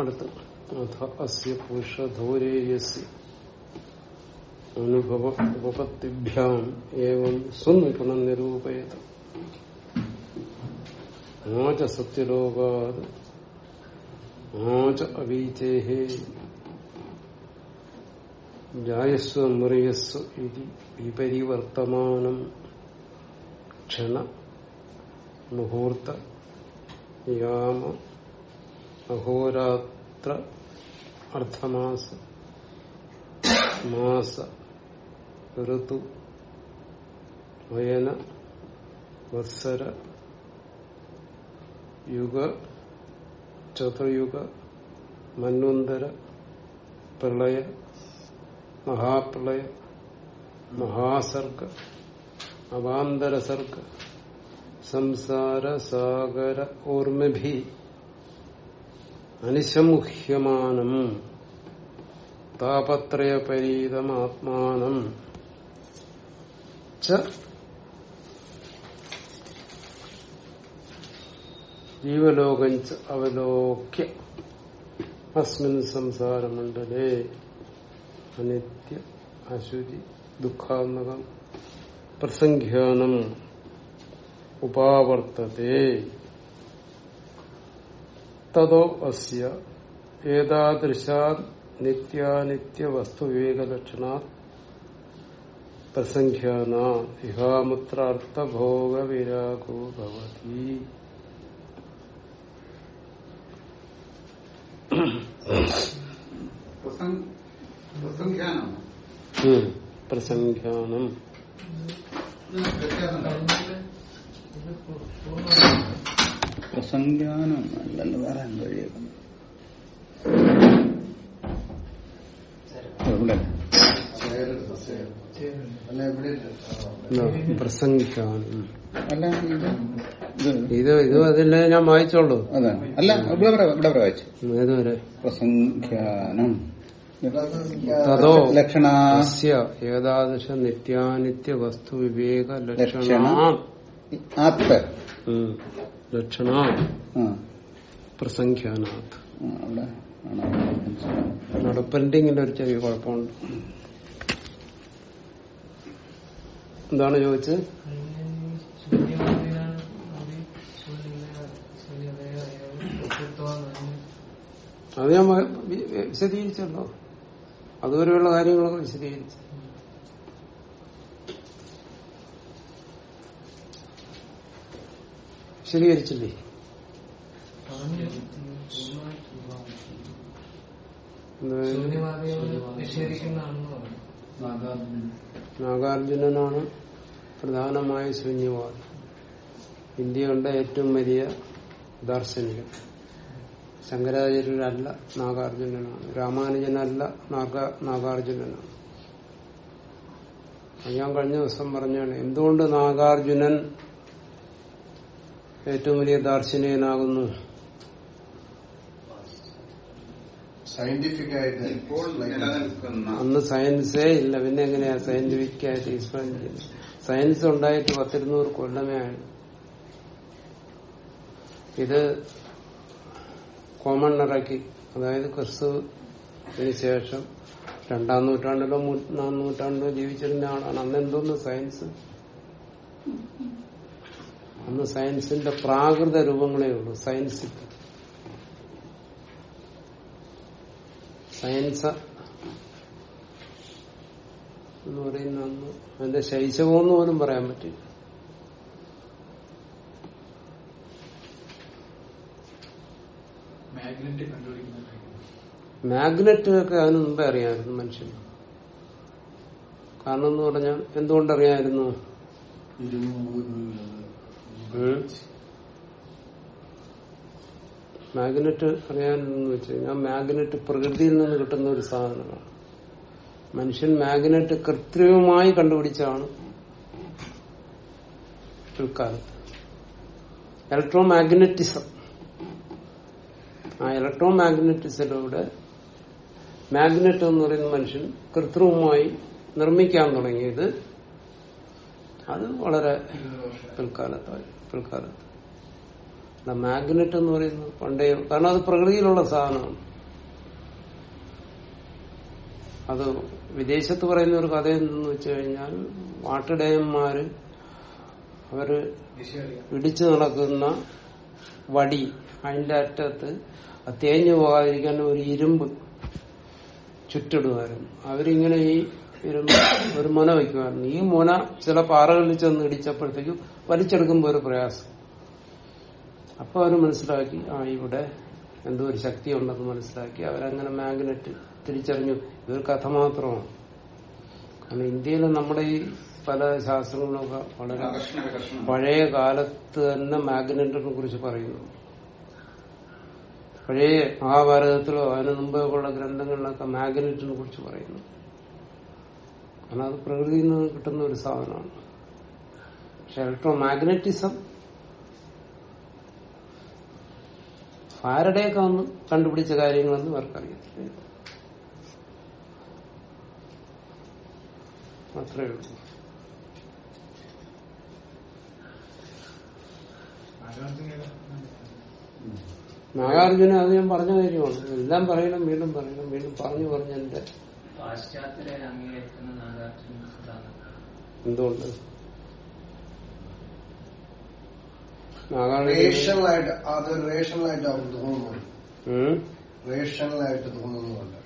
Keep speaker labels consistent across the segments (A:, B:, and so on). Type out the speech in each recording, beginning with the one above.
A: അടുത്ത് അഥ അസ്യ പുരുഷധോരേയസി അനുഭവ ഉപപത്തിഭ്യാം ഏവം സ്വനിപുണം നിരൂപയത്. ആച സത്യലോകാത്. ആച അവീചേഹേ ജായസ്വ മുറിയസ്വ ഇതി വിപരിവർത്തമാനം. ക്ഷണ മുഹൂർത്ത യാമ അഹോരാത്ര അർദ്ധമാസ മാസ ഋതു വയന വത്സര യുഗ ചതുർയുഗ മന്വന്തര പ്രളയ മഹാപ്രളയ മഹാസർഗ അവാന്തരസർഗ സംസാര സാഗര ഓർമ്മഭി അനിശമുഹ്യമാനം. താപത്രയപരീതമാത്മാനം. ജീവലോകം അവലോക്യ. അസ്മിൻ സംസാരമണ്ഡലേ. അനിത്യ അശുചി ദുഃഖാത്മകം പ്രസംഖ്യാനം ഉപാവർത്തത്തെ തതോ അസ്യ ഏതാദൃശാ നിത്യാനിത്യ വസ്തുവിവേകലക്ഷണാ പ്രസംഖ്യാന ഇഹാമുത്രാർത്ഥഭോഗ വിരാഗോ ഭവതി
B: പ്രസംഖ്യാനം
A: ഉം. പ്രസംഖ്യാനം
C: പ്രസംഗാനം അല്ലല്ലോ വേറെ കഴിയേക്കുന്നു ഇവിടെ
B: അല്ല
C: ഇത് ഇത്
A: അതില്ല ഞാൻ വായിച്ചോളൂ.
C: അതാണ് അല്ല ഇവിടെ വരെ ഇവിടെ വരെ വായിച്ചു.
A: ഏതുവരെ
C: പ്രസംഖ്യാനം
A: തതോ
C: ലക്ഷണ
A: അസ്യ ഏതാദൃശ നിത്യാനിത്യ വസ്തു വിവേക ലക്ഷണ.
C: ലക്ഷണ. ആ.
A: പ്രസംഖ്യാനാഥ്. പ്രിന്റിങ്ങിന്റെ ഒരു ചെറിയ കുഴപ്പമുണ്ട്. എന്താണ് ചോദിച്ചത്? അത് ഞാൻ വിശദീകരിച്ചല്ലോ അതുവരെയുള്ള കാര്യങ്ങളൊക്കെ വിശദീകരിച്ചു. വിശദീകരിച്ചില്ലേ എന്താ? നാഗാർജുനനാണ് പ്രധാനമായ ശൂന്യവാദി. ഇന്ത്യ കണ്ട ഏറ്റവും വലിയ ദാർശനികൻ ശങ്കരാചാര്യനല്ല നാഗാർജുനനാണ്. രാമാനുജനല്ല നാഗ നാഗാർജുനനാണ്. ഞാൻ കഴിഞ്ഞ ദിവസം പറഞ്ഞാണ് എന്തുകൊണ്ട് നാഗാർജുനൻ ഏറ്റവും വലിയ ദാർശനികനാകുന്നു.
B: സയന്റിഫിക് ആയിട്ട് ഇപ്പോൾ
A: അന്ന് സയൻസേ ഇല്ല. പിന്നെ എങ്ങനെയാ? സയന്റിഫിക് ആയിട്ട് എക്സ്പ്ലെയിൻ ചെയ്യുന്നത് സയൻസ് ഉണ്ടായിട്ട് പത്തിരുന്നൂറ് കൊല്ലമേ ആണ് ഇത് കോമൺ ഇറക്കി അതായത് ക്രിസ്തുവിന് ശേഷം രണ്ടാം നൂറ്റാണ്ടിലോ മൂന്നാം നൂറ്റാണ്ടിലോ ജീവിച്ചിരുന്ന ആളാണ്. അന്ന് എന്തോന്ന് സയൻസ്? അന്ന് സയൻസിന്റെ പ്രാകൃത രൂപങ്ങളേ ഉള്ളൂ. സയൻസ് സയൻസ് എന്ന് പറയുന്ന അന്ന് അതിന്റെ ശൈശവമെന്ന് പോലും പറയാൻ പറ്റില്ല. മാഗ്നറ്റ് ഒക്കെ അതിന് മുമ്പേ അറിയാമായിരുന്നു മനുഷ്യൻ കാരണം എന്ന് പറഞ്ഞാൽ എന്തുകൊണ്ടറിയാമായിരുന്നു? മാഗ്നറ്റ് അറിയാനെന്ന് വെച്ച് കഴിഞ്ഞാൽ മാഗ്നറ്റ് പ്രകൃതിയിൽ നിന്ന് കിട്ടുന്ന ഒരു സാധനമാണ്. മനുഷ്യൻ മാഗ്നറ്റ് കൃത്രിമമായി കണ്ടുപിടിച്ചാണ് പിൽക്കാലത്ത്. ഇലക്ട്രോ മാഗ്നറ്റിസം ആ ഇലക്ട്രോ മാഗ്നറ്റിസത്തിലൂടെ മാഗ്നറ്റ് എന്ന് പറയുന്ന മനുഷ്യൻ കൃത്രിമമായി നിർമ്മിക്കാൻ തുടങ്ങിയത് അത് വളരെ പിൽക്കാലത്തായി പിൽക്കാലത്ത്. മാഗ്നറ്റ് എന്ന് പറയുന്നത് പണ്ടേ കാരണം അത് പ്രകൃതിയിലുള്ള സാധനമാണ്. അത് വിദേശത്ത് പറയുന്ന ഒരു കഥ എന്തെന്ന് വെച്ച് കഴിഞ്ഞാൽ വാട്ടിടയന്മാര് അവർ ഇടിച്ചു നടക്കുന്ന വടി അതിന്റെ അറ്റത്ത് തേഞ്ഞു പോകാതിരിക്കാൻ ഒരു ഇരുമ്പ് ചുറ്റിടുമായിരുന്നു. അവരിങ്ങനെ ഈ ഒരു മുന വയ്ക്കുമായിരുന്നു ഈ മുന ചില പാറകളിൽ ചെന്ന് ഇടിച്ചപ്പോഴത്തേക്കും വലിച്ചെടുക്കുമ്പോൾ ഒരു പ്രയാസം. അപ്പൊ അവർ മനസ്സിലാക്കി ആ ഇവിടെ എന്തോ ഒരു ശക്തി ഉണ്ടെന്ന് മനസ്സിലാക്കി. അവരങ്ങനെ മാഗ്നറ്റ് തിരിച്ചറിഞ്ഞു ഇതൊരു കഥ മാത്രമാണ്. കാരണം ഇന്ത്യയിൽ നമ്മുടെ ഈ പല ശാസ്ത്രങ്ങളൊക്കെ വളരെ പഴയ കാലത്ത് തന്നെ മാഗ്നറ്റിനെ കുറിച്ച് പറയുന്നു. പഴയ മഹാഭാരതത്തിലോ അതിനു മുമ്പേ ഉള്ള ഗ്രന്ഥങ്ങളിലൊക്കെ മാഗ്നറ്റിനെ കുറിച്ച് പറയുന്നു. കാരണം അത് പ്രകൃതിയിൽ നിന്ന് കിട്ടുന്ന ഒരു സാധനമാണ്. പക്ഷെ ഇലക്ട്രോ മാഗ്നറ്റിസം ഫാരഡേക്ക് ഒന്ന് കണ്ടുപിടിച്ച കാര്യങ്ങളൊന്നും അവർക്കറിയത്തില്ല. അത്രേ ഉള്ളൂ. നാഗാർജുന അത് ഞാൻ പറഞ്ഞ കാര്യമാണ്. എല്ലാം പറയണം വീണ്ടും പറയണം വീണ്ടും പറഞ്ഞു പറഞ്ഞ എന്റെ
D: പാശ്ചാത്യരെ അംഗീകരിക്കുന്ന നാഗാർജുന സിദ്ധാന്തം.
A: എന്തുകൊണ്ട്?
B: റേഷണലായിട്ട് അത് റേഷണലായിട്ട് അവർക്ക് തോന്നുന്നു
A: ഉം,
B: റേഷണലായിട്ട് തോന്നുന്നുണ്ട്.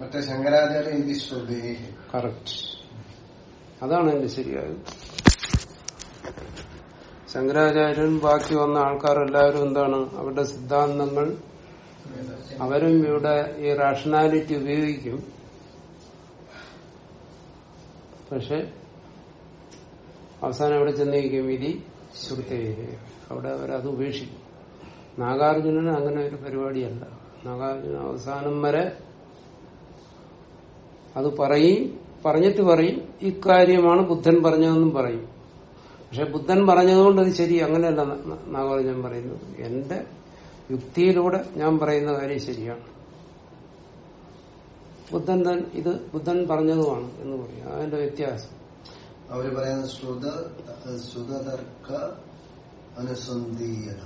B: മറ്റേ ശങ്കരാചാര്യ ഇത് ശ്രുതി.
A: കറക്റ്റ് അതാണ് എന്റെ ശരിയായത്. ശങ്കരാചാര്യൻ ബാക്കി വന്ന ആൾക്കാരെല്ലാവരും എന്താണ്? അവരുടെ സിദ്ധാന്തങ്ങൾ അവരും ഇവിടെ ഈ റാഷണാലിറ്റി ഉപയോഗിക്കും. പക്ഷെ അവസാനം എവിടെ ചെന്നിരിക്കും വിധി ശ്രുതി അവിടെ അവരത് ഉപേക്ഷിക്കും. നാഗാർജുനന് അങ്ങനെ ഒരു പരിപാടിയല്ല. നാഗാർജുന അവസാനം വരെ അത് പറയും പറഞ്ഞിട്ട് പറയും. ഇക്കാര്യമാണ് ബുദ്ധൻ പറഞ്ഞതെന്നും പറയും. പക്ഷെ ബുദ്ധൻ പറഞ്ഞതുകൊണ്ട് അത് ശരി അങ്ങനെയല്ല നാഗാർജുനൻ പറയുന്നത്. എന്റെ യുക്തിയിലൂടെ ഞാൻ പറയുന്ന കാര്യം ശരിയാണ്. ബുദ്ധൻ തൻ ഇത് ബുദ്ധൻ പറഞ്ഞതുമാണ് എന്ന് പറയും. അതിന്റെ വ്യത്യാസം?
B: അവർ പറയുന്ന ശ്രുത ശ്രുതതർക്ക അനുസന്ധീയത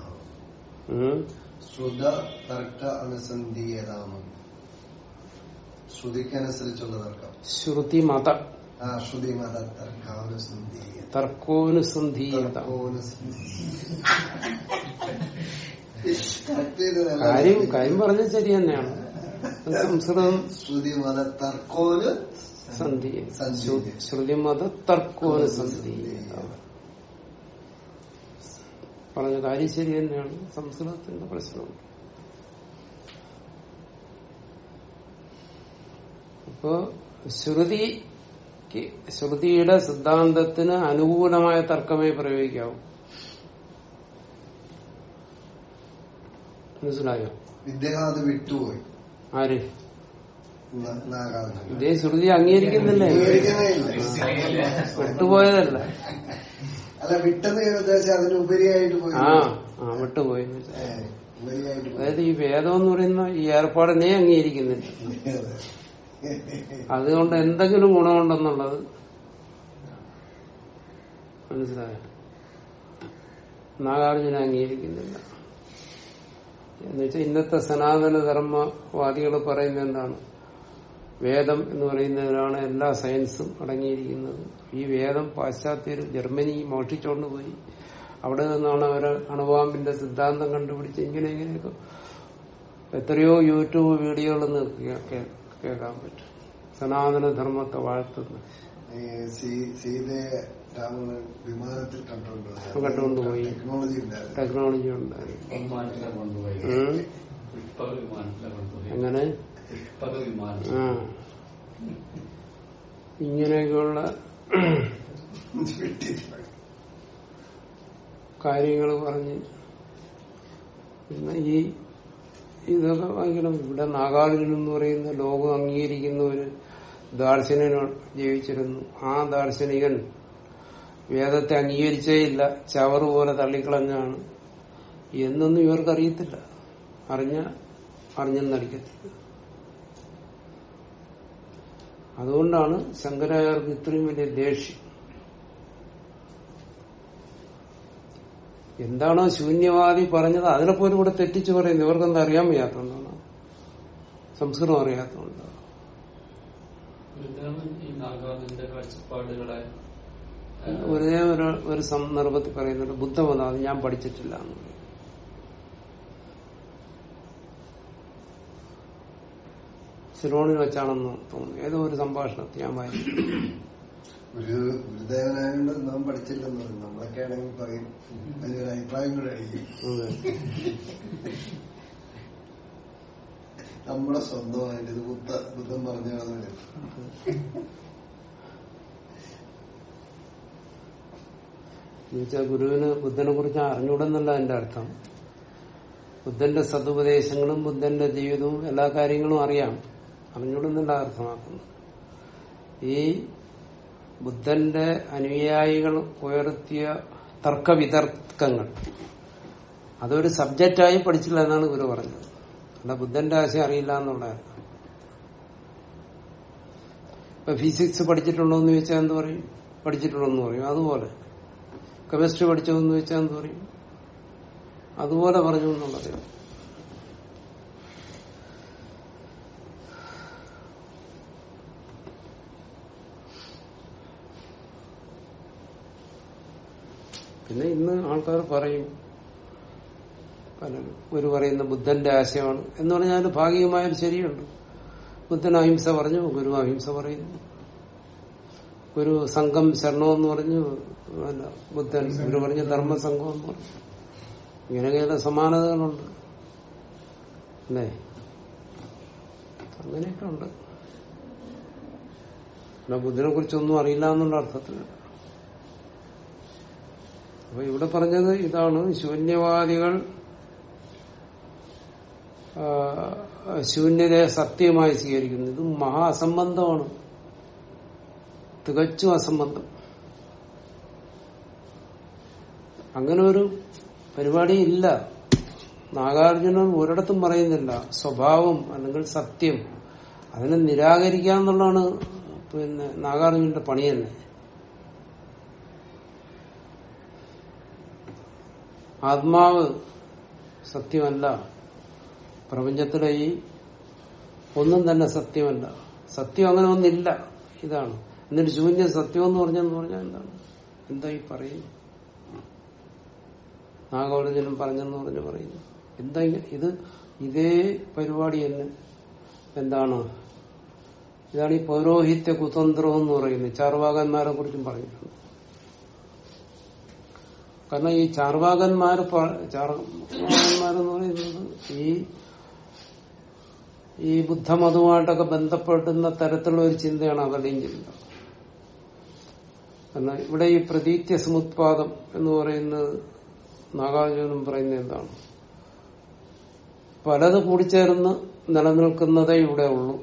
A: ഉം.
B: ശ്രുത തർക്ക അനുസന്ധീയതാമം. ശ്രുതിക്കനുസരിച്ചുള്ള തർക്കം
A: ശ്രുതി മത
B: ശ്രുതി മത തർക്കോനുസന്ധീയത.
A: തർക്കോനുസന്ധീയത. കാര്യം കാര്യം പറഞ്ഞത് ശരി തന്നെയാണ്. സംസ്കൃതം
B: ശ്രുതി മത തർക്കോന്
A: സന്ധി.
B: സന്ധി.
A: തർക്കോന് സന്ധി. പറഞ്ഞ കാര്യം ശരി തന്നെയാണ്. സംസ്കൃതത്തിന്റെ പ്രശ്നം. അപ്പോ ശ്രുതിക്ക് ശ്രുതിയുടെ സിദ്ധാന്തത്തിന് അനുകൂലമായ തർക്കമേ പ്രയോഗിക്കാവൂ. മനസ്സിലായോ?
B: ഇദ്ദേഹം അത് വിട്ടുപോയി.
A: ആര്? ഇതേ ശ്രുതി അംഗീകരിക്കുന്നില്ലേ. വിട്ടുപോയതല്ല.
B: അല്ല വിട്ടെന്ന് ഞാൻ അതിന് അതിനുപരിയായിട്ട് പോയി.
A: ആ ആ വിട്ടുപോയി.
B: പോയി.
A: അതായത് ഈ വേദം എന്ന് പറയുന്ന ഈ ഏർപ്പാടിനെ അംഗീകരിക്കുന്നില്ല. അതുകൊണ്ട് എന്തെങ്കിലും ഗുണമുണ്ടെന്നുള്ളത് മനസ്സിലായോ? നാഗാർജുന അംഗീകരിക്കുന്നില്ല. എന്നുവെച്ചാൽ ഇന്നത്തെ സനാതന ധർമ്മവാദികൾ പറയുന്നത് എന്താണ്? വേദം എന്ന് പറയുന്നതിലാണ് എല്ലാ സയൻസും അടങ്ങിയിരിക്കുന്നത്. ഈ വേദം പാശ്ചാത്യർ ജർമ്മനി മോഷിച്ചുകൊണ്ട് പോയി. അവിടെ നിന്നാണ് അവർ അണുബാമ്പിന്റെ സിദ്ധാന്തം കണ്ടുപിടിച്ച് ഇങ്ങനെ ഇങ്ങനെയൊക്കെ എത്രയോ യൂട്യൂബ് വീഡിയോകൾ കേൾക്കാൻ പറ്റും. സനാതന ധർമ്മത്തെ വാഴ്ത്തുന്നു
B: ഈ സീ- സീതയെ രാമൻ വിമാനത്തിൽ കണ്ടുകൊണ്ടുപോയി
A: കണ്ടുകൊണ്ടുപോയി.
B: ടെക്നോളജി ഉണ്ടായിരുന്നു.
A: ടെക്നോളജി അങ്ങനെ ഇങ്ങനെയൊക്കെയുള്ള കാര്യങ്ങൾ പറഞ്ഞ് പിന്നെ ഈ ഇതൊക്കെ ഭയങ്കര ഇവിടെ നാഗാർജുനെന്ന് പറയുന്ന ലോകം അംഗീകരിക്കുന്ന ഒരു ദാർശനികൻ ജീവിച്ചിരുന്നു. ആ ദാർശനികൻ വേദത്തെ അംഗീകരിച്ചേ ഇല്ല ചവറ് പോലെ തള്ളിക്കളഞ്ഞാണ് എന്നൊന്നും ഇവർക്ക് ഇവർക്കറിയത്തില്ല. അറിഞ്ഞ അറിഞ്ഞെന്നടിക്കത്തില്ല അതുകൊണ്ടാണ് ശങ്കരാചാര്യർക്ക് ഇത്രയും വലിയ ദേഷ്യം. എന്താണോ ശൂന്യവാദി പറഞ്ഞത് അതിനെപ്പോലും ഇവിടെ തെറ്റിച്ച് പറയുന്നത് ഇവർക്കെന്താ അറിയാൻ വയ്യാത്തതുകൊണ്ടാണ് സംസ്കൃതം അറിയാത്തതുകൊണ്ട്
E: ആ,
A: ഒരേ ഒരു സന്ദർഭത്തിൽ പറയുന്നുണ്ട് ബുദ്ധമതം അത് ഞാൻ പഠിച്ചിട്ടില്ല എന്ന്. സിലോണിൽ വെച്ചാണെന്ന് തോന്നുന്നു ഏതോ ഒരു സംഭാഷണത്തിൽ ഞാൻ വായിച്ചു.
B: ഒരു ഗുരുദേവനായോണ്ട് നാം പഠിച്ചില്ലെന്ന് പറയും നമ്മളൊക്കെ ആണെങ്കിൽ പറയും അതിനൊരു അഭിപ്രായം കൂടെ. നമ്മുടെ സ്വന്തമായിട്ട് ഇത് ബുദ്ധ ബുദ്ധൻ പറഞ്ഞാണെന്ന്
A: ഗുരുവിന് ബുദ്ധനെ കുറിച്ച് അറിഞ്ഞൂടെന്നല്ല എന്റെ അർത്ഥം. ബുദ്ധന്റെ സതുപദേശങ്ങളും ബുദ്ധന്റെ ജീവിതവും എല്ലാ കാര്യങ്ങളും അറിയാം. അറിഞ്ഞൂടെന്നല്ല അർത്ഥമാക്കുന്നത്. ഈ ബുദ്ധന്റെ അനുയായികൾ ഉയർത്തിയ തർക്കവിതർക്കങ്ങൾ. അതൊരു സബ്ജക്റ്റായി പഠിച്ചില്ല എന്നാണ് ഗുരു പറഞ്ഞത്. അല്ല ബുദ്ധന്റെ ആശയം അറിയില്ല എന്നുള്ള ഇപ്പൊ ഫിസിക്സ് പഠിച്ചിട്ടുണ്ടോ എന്ന് ചോദിച്ചാൽ എന്ത് പറയും? പഠിച്ചിട്ടുണ്ടോ എന്ന് പറയും. അതുപോലെ. കെമിസ്ട്രി പഠിച്ചതെന്ന് ചോദിച്ചാൽ എന്ത് പറയും? അതുപോലെ പറഞ്ഞു എന്നുള്ളത് പിന്നെ ഇന്ന് ആൾക്കാർ പറയും ഒരു പറയുന്ന ബുദ്ധന്റെ ആശയമാണ്. എന്ന് പറഞ്ഞാൽ ഭാഗികമായൊരു ശരിയുണ്ട്. ബുദ്ധൻ അഹിംസ പറഞ്ഞു ഗുരു അഹിംസ പറയുന്നു. ഒരു സംഘം ശരണമെന്ന് പറഞ്ഞു അല്ല ബുദ്ധൻ ഗുരു പറഞ്ഞു ധർമ്മസംഘം എന്ന് പറഞ്ഞു. ഇങ്ങനെയൊക്കെ സമാനതകളുണ്ട്. അല്ലേ? അങ്ങനെയൊക്കെ ഉണ്ട്. എന്നാ ബുദ്ധനെ കുറിച്ചൊന്നും അറിയില്ല എന്നുള്ള അർത്ഥത്തിൽ അപ്പൊ ഇവിടെ പറഞ്ഞത് ഇതാണ് ശൂന്യവാദികൾ ശൂന്യതയെ സത്യമായി സ്വീകരിക്കുന്നു ഇത് മഹാ അസംബന്ധമാണ് തികച്ചും അസംബന്ധം. അങ്ങനെ ഒരു പരിപാടി ഇല്ല. നാഗാർജുനൻ ഒരിടത്തും പറയുന്നില്ല. സ്വഭാവം അല്ലെങ്കിൽ സത്യം അതിനെ നിരാകരിക്കുക എന്നുള്ളതാണ് പിന്നെ നാഗാർജുനന്റെ പണി തന്നെ. ആത്മാവ് സത്യമല്ല. പ്രപഞ്ചത്തിലെ ഈ ഒന്നും തന്നെ സത്യമല്ല. സത്യം അങ്ങനെ ഒന്നില്ല. ഇതാണ്. എന്നിട്ട് ശൂന്യം സത്യം എന്ന് പറഞ്ഞെന്ന് പറഞ്ഞാൽ എന്താണ്? എന്താ ഈ പറയുന്നു നാഗോളജനം പറഞ്ഞെന്ന് പറഞ്ഞ് പറയുന്നു. എന്താ ഇത് ഇതേ പരിപാടി തന്നെ. എന്താണ്? ഇതാണ് ഈ പൗരോഹിത്യ കുതന്ത്രം എന്ന് പറയുന്നത്. ചാർവാകന്മാരെ കുറിച്ചും പറഞ്ഞിട്ടുണ്ട് കാരണം ഈ ചാർവാകന്മാർ ചാർവാകന്മാരെന്ന് പറയുന്നത് ഈ ഈ ബുദ്ധമതവുമായിട്ടൊക്കെ ബന്ധപ്പെടുന്ന തരത്തിലുള്ള ഒരു ചിന്തയാണ് അവരുടെയും ചിന്ത. എന്നാൽ ഇവിടെ ഈ പ്രതീത്യ സമുത്പാദം എന്ന് പറയുന്നത് നാഗാർജുനം പറയുന്നത് എന്താണ്? പലത് കൂടിച്ചേർന്ന് നിലനിൽക്കുന്നതേ ഇവിടെ ഉള്ളൂ.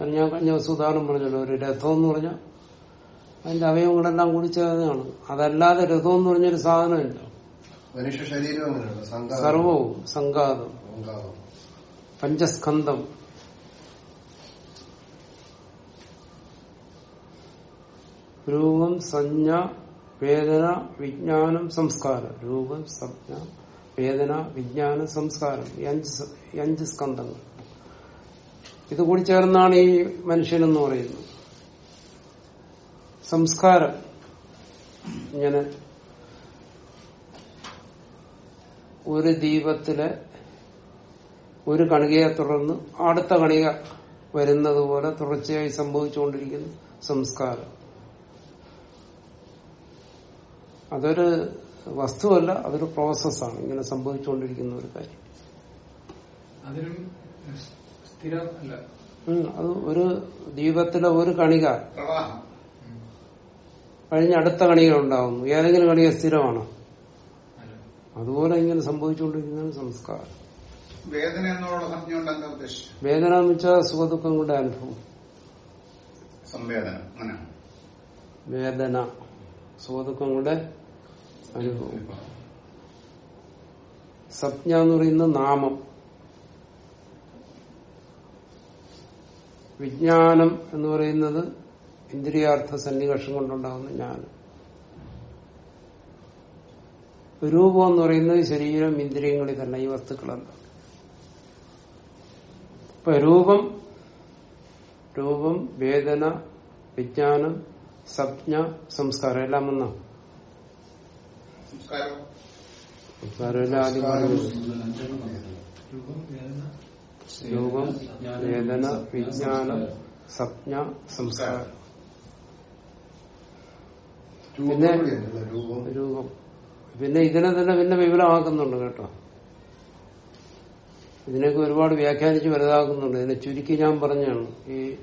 A: അത് ഞാൻ കഴിഞ്ഞ ദിവസം ഉദാഹരണം പറഞ്ഞല്ലോ ഒരു രഥം എന്ന് പറഞ്ഞാൽ അതിന്റെ അവയവങ്ങളെല്ലാം കൂടി ചേർന്നതാണ് അതല്ലാതെ രഥം എന്ന് പറഞ്ഞൊരു സാധനമില്ല. സർവവും സംഘാതം. പഞ്ചസ്കന്ധം. രൂപം സംജ്ഞ വേദന വിജ്ഞാനം സംസ്കാരം. രൂപം സംജ്ഞ വേദന വിജ്ഞാന സംസ്കാരം. ഈ അഞ്ച് അഞ്ച് സ്കന്ധങ്ങൾ. ഇത് കൂടി ചേർന്നാണ് ഈ മനുഷ്യനെന്ന് പറയുന്നത്. സംസ്കാരം. ഇങ്ങനെ ഒരു ദീപത്തിലെ ഒരു കണികയെ തുടർന്ന് അടുത്ത കണിക വരുന്നത് പോലെ തുടർച്ചയായി സംഭവിച്ചുകൊണ്ടിരിക്കുന്ന സംസ്കാരം. അതൊരു വസ്തുവല്ല അതൊരു പ്രോസസ്സാണ് ഇങ്ങനെ സംഭവിച്ചുകൊണ്ടിരിക്കുന്ന ഒരു കാര്യം. അത് ഒരു ദീപത്തിലെ ഒരു കണിക. കഴിഞ്ഞ അടുത്ത കണിക ഉണ്ടാവുന്നു ഏതെങ്കിലും കണിക സ്ഥിരമാണോ. അതുപോലെ ഇങ്ങനെ സംഭവിച്ചുകൊണ്ടിരിക്കുന്ന സംസ്കാരം.
C: വേദന എന്നുള്ള സംജ്ഞ കൊണ്ട് എന്താ ഉദ്ദേശിച്ചത്?
A: വേദന എന്ന് വെച്ചാൽ സുഖദുഃഖം കൊണ്ട് അനുഭവം.
C: സംവേദന. അങ്ങനെ.
A: വേദന സുഖദുഃഖം കൊണ്ട് അനുഭവം. സജ്ഞ എന്ന് പറയുന്ന നാമം. വിജ്ഞാനം എന്ന് പറയുന്നത് ഇന്ദ്രിയാർത്ഥ സന്നിവേഷം കൊണ്ടുണ്ടാകുന്ന ജ്ഞാനം. രൂപം എന്ന് പറയുന്നത് ശരീരം ഇന്ദ്രിയങ്ങളിൽ തന്നെ ഈ വസ്തുക്കളല്ല. ഇപ്പൊ രൂപം രൂപം വേദന വിജ്ഞാനം സംജ്ഞ സംസ്കാരം എല്ലാം ഒന്നാ
C: സംസ്കാരം.
A: സംസ്കാരം എല്ലാം ആദ്യം
F: രൂപം വേദന
A: വിജ്ഞാനം സംജ്ഞ സംസ്കാരം. പിന്നെ-
B: രൂപം.
A: രൂപം. പിന്നെ ഇതിനെ തന്നെ പിന്നെ വിപുലമാക്കുന്നുണ്ട് കേട്ടോ. ഇതിനൊക്കെ ഒരുപാട് വ്യാഖ്യാനിച്ച് വലുതാക്കുന്നുണ്ട്. ഇതിനെ ചുരുക്കി ഞാൻ പറഞ്ഞാണ്. ഈ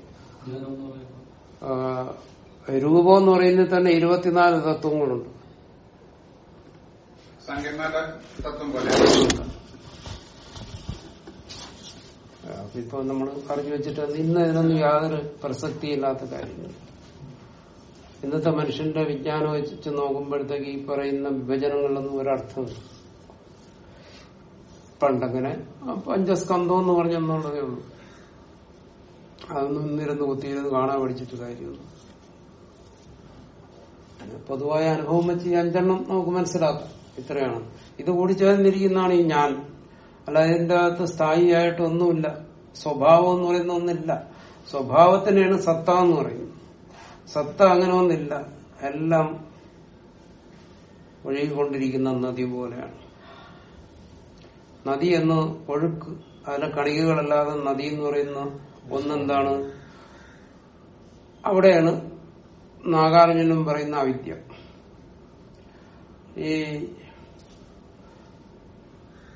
A: രൂപം എന്ന് പറയുന്നത് തന്നെ ഇരുപത്തിനാല് തത്വങ്ങളുണ്ട്. ഇപ്പൊ നമ്മൾ കറിഞ്ഞു വെച്ചിട്ട് ഇന്ന് ഇതിനൊന്നും യാതൊരു പ്രസക്തിയില്ലാത്ത കാര്യങ്ങൾ. ഇന്നത്തെ മനുഷ്യന്റെ വിജ്ഞാനം വെച്ച് നോക്കുമ്പോഴത്തേക്ക് ഈ പറയുന്ന വിഭജനങ്ങളിലൊന്നും ഒരർത്ഥമില്ല പണ്ടങ്ങനെ. പഞ്ചസ്കന്ധം എന്ന് പറഞ്ഞെന്നുള്ളതേ ഉള്ളൂ. അതൊന്നും ഇന്നിരുന്ന് കുത്തിയിരുന്ന് കാണാൻ പഠിച്ചിട്ട് കാര്യമൊന്നും പൊതുവായ അനുഭവം വെച്ച് ഈ അഞ്ചെണ്ണം നമുക്ക് മനസ്സിലാക്കാം. ഇത്രയാണ്. ഇത് കൂടി ചേർന്നിരിക്കുന്നതാണ് ഈ ഞാൻ. അല്ല ഇതിന്റെ അകത്ത് സ്ഥായിയായിട്ടൊന്നുമില്ല സ്വഭാവം എന്ന് പറയുന്ന ഒന്നില്ല. സ്വഭാവത്തിനെയാണ് സത്ത എന്ന് പറയുന്നത്. സത്ത അങ്ങനെ ഒന്നില്ല. എല്ലാം ഒഴുകിക്കൊണ്ടിരിക്കുന്ന നദി പോലെയാണ്. നദി എന്ന് ഒഴുക്ക് അതിലെ കണികകളല്ലാതെ നദി എന്ന് പറയുന്ന ഒന്നെന്താണ്? അവിടെയാണ് നാഗാർജുനും പറയുന്ന അവിദ്യ. ഈ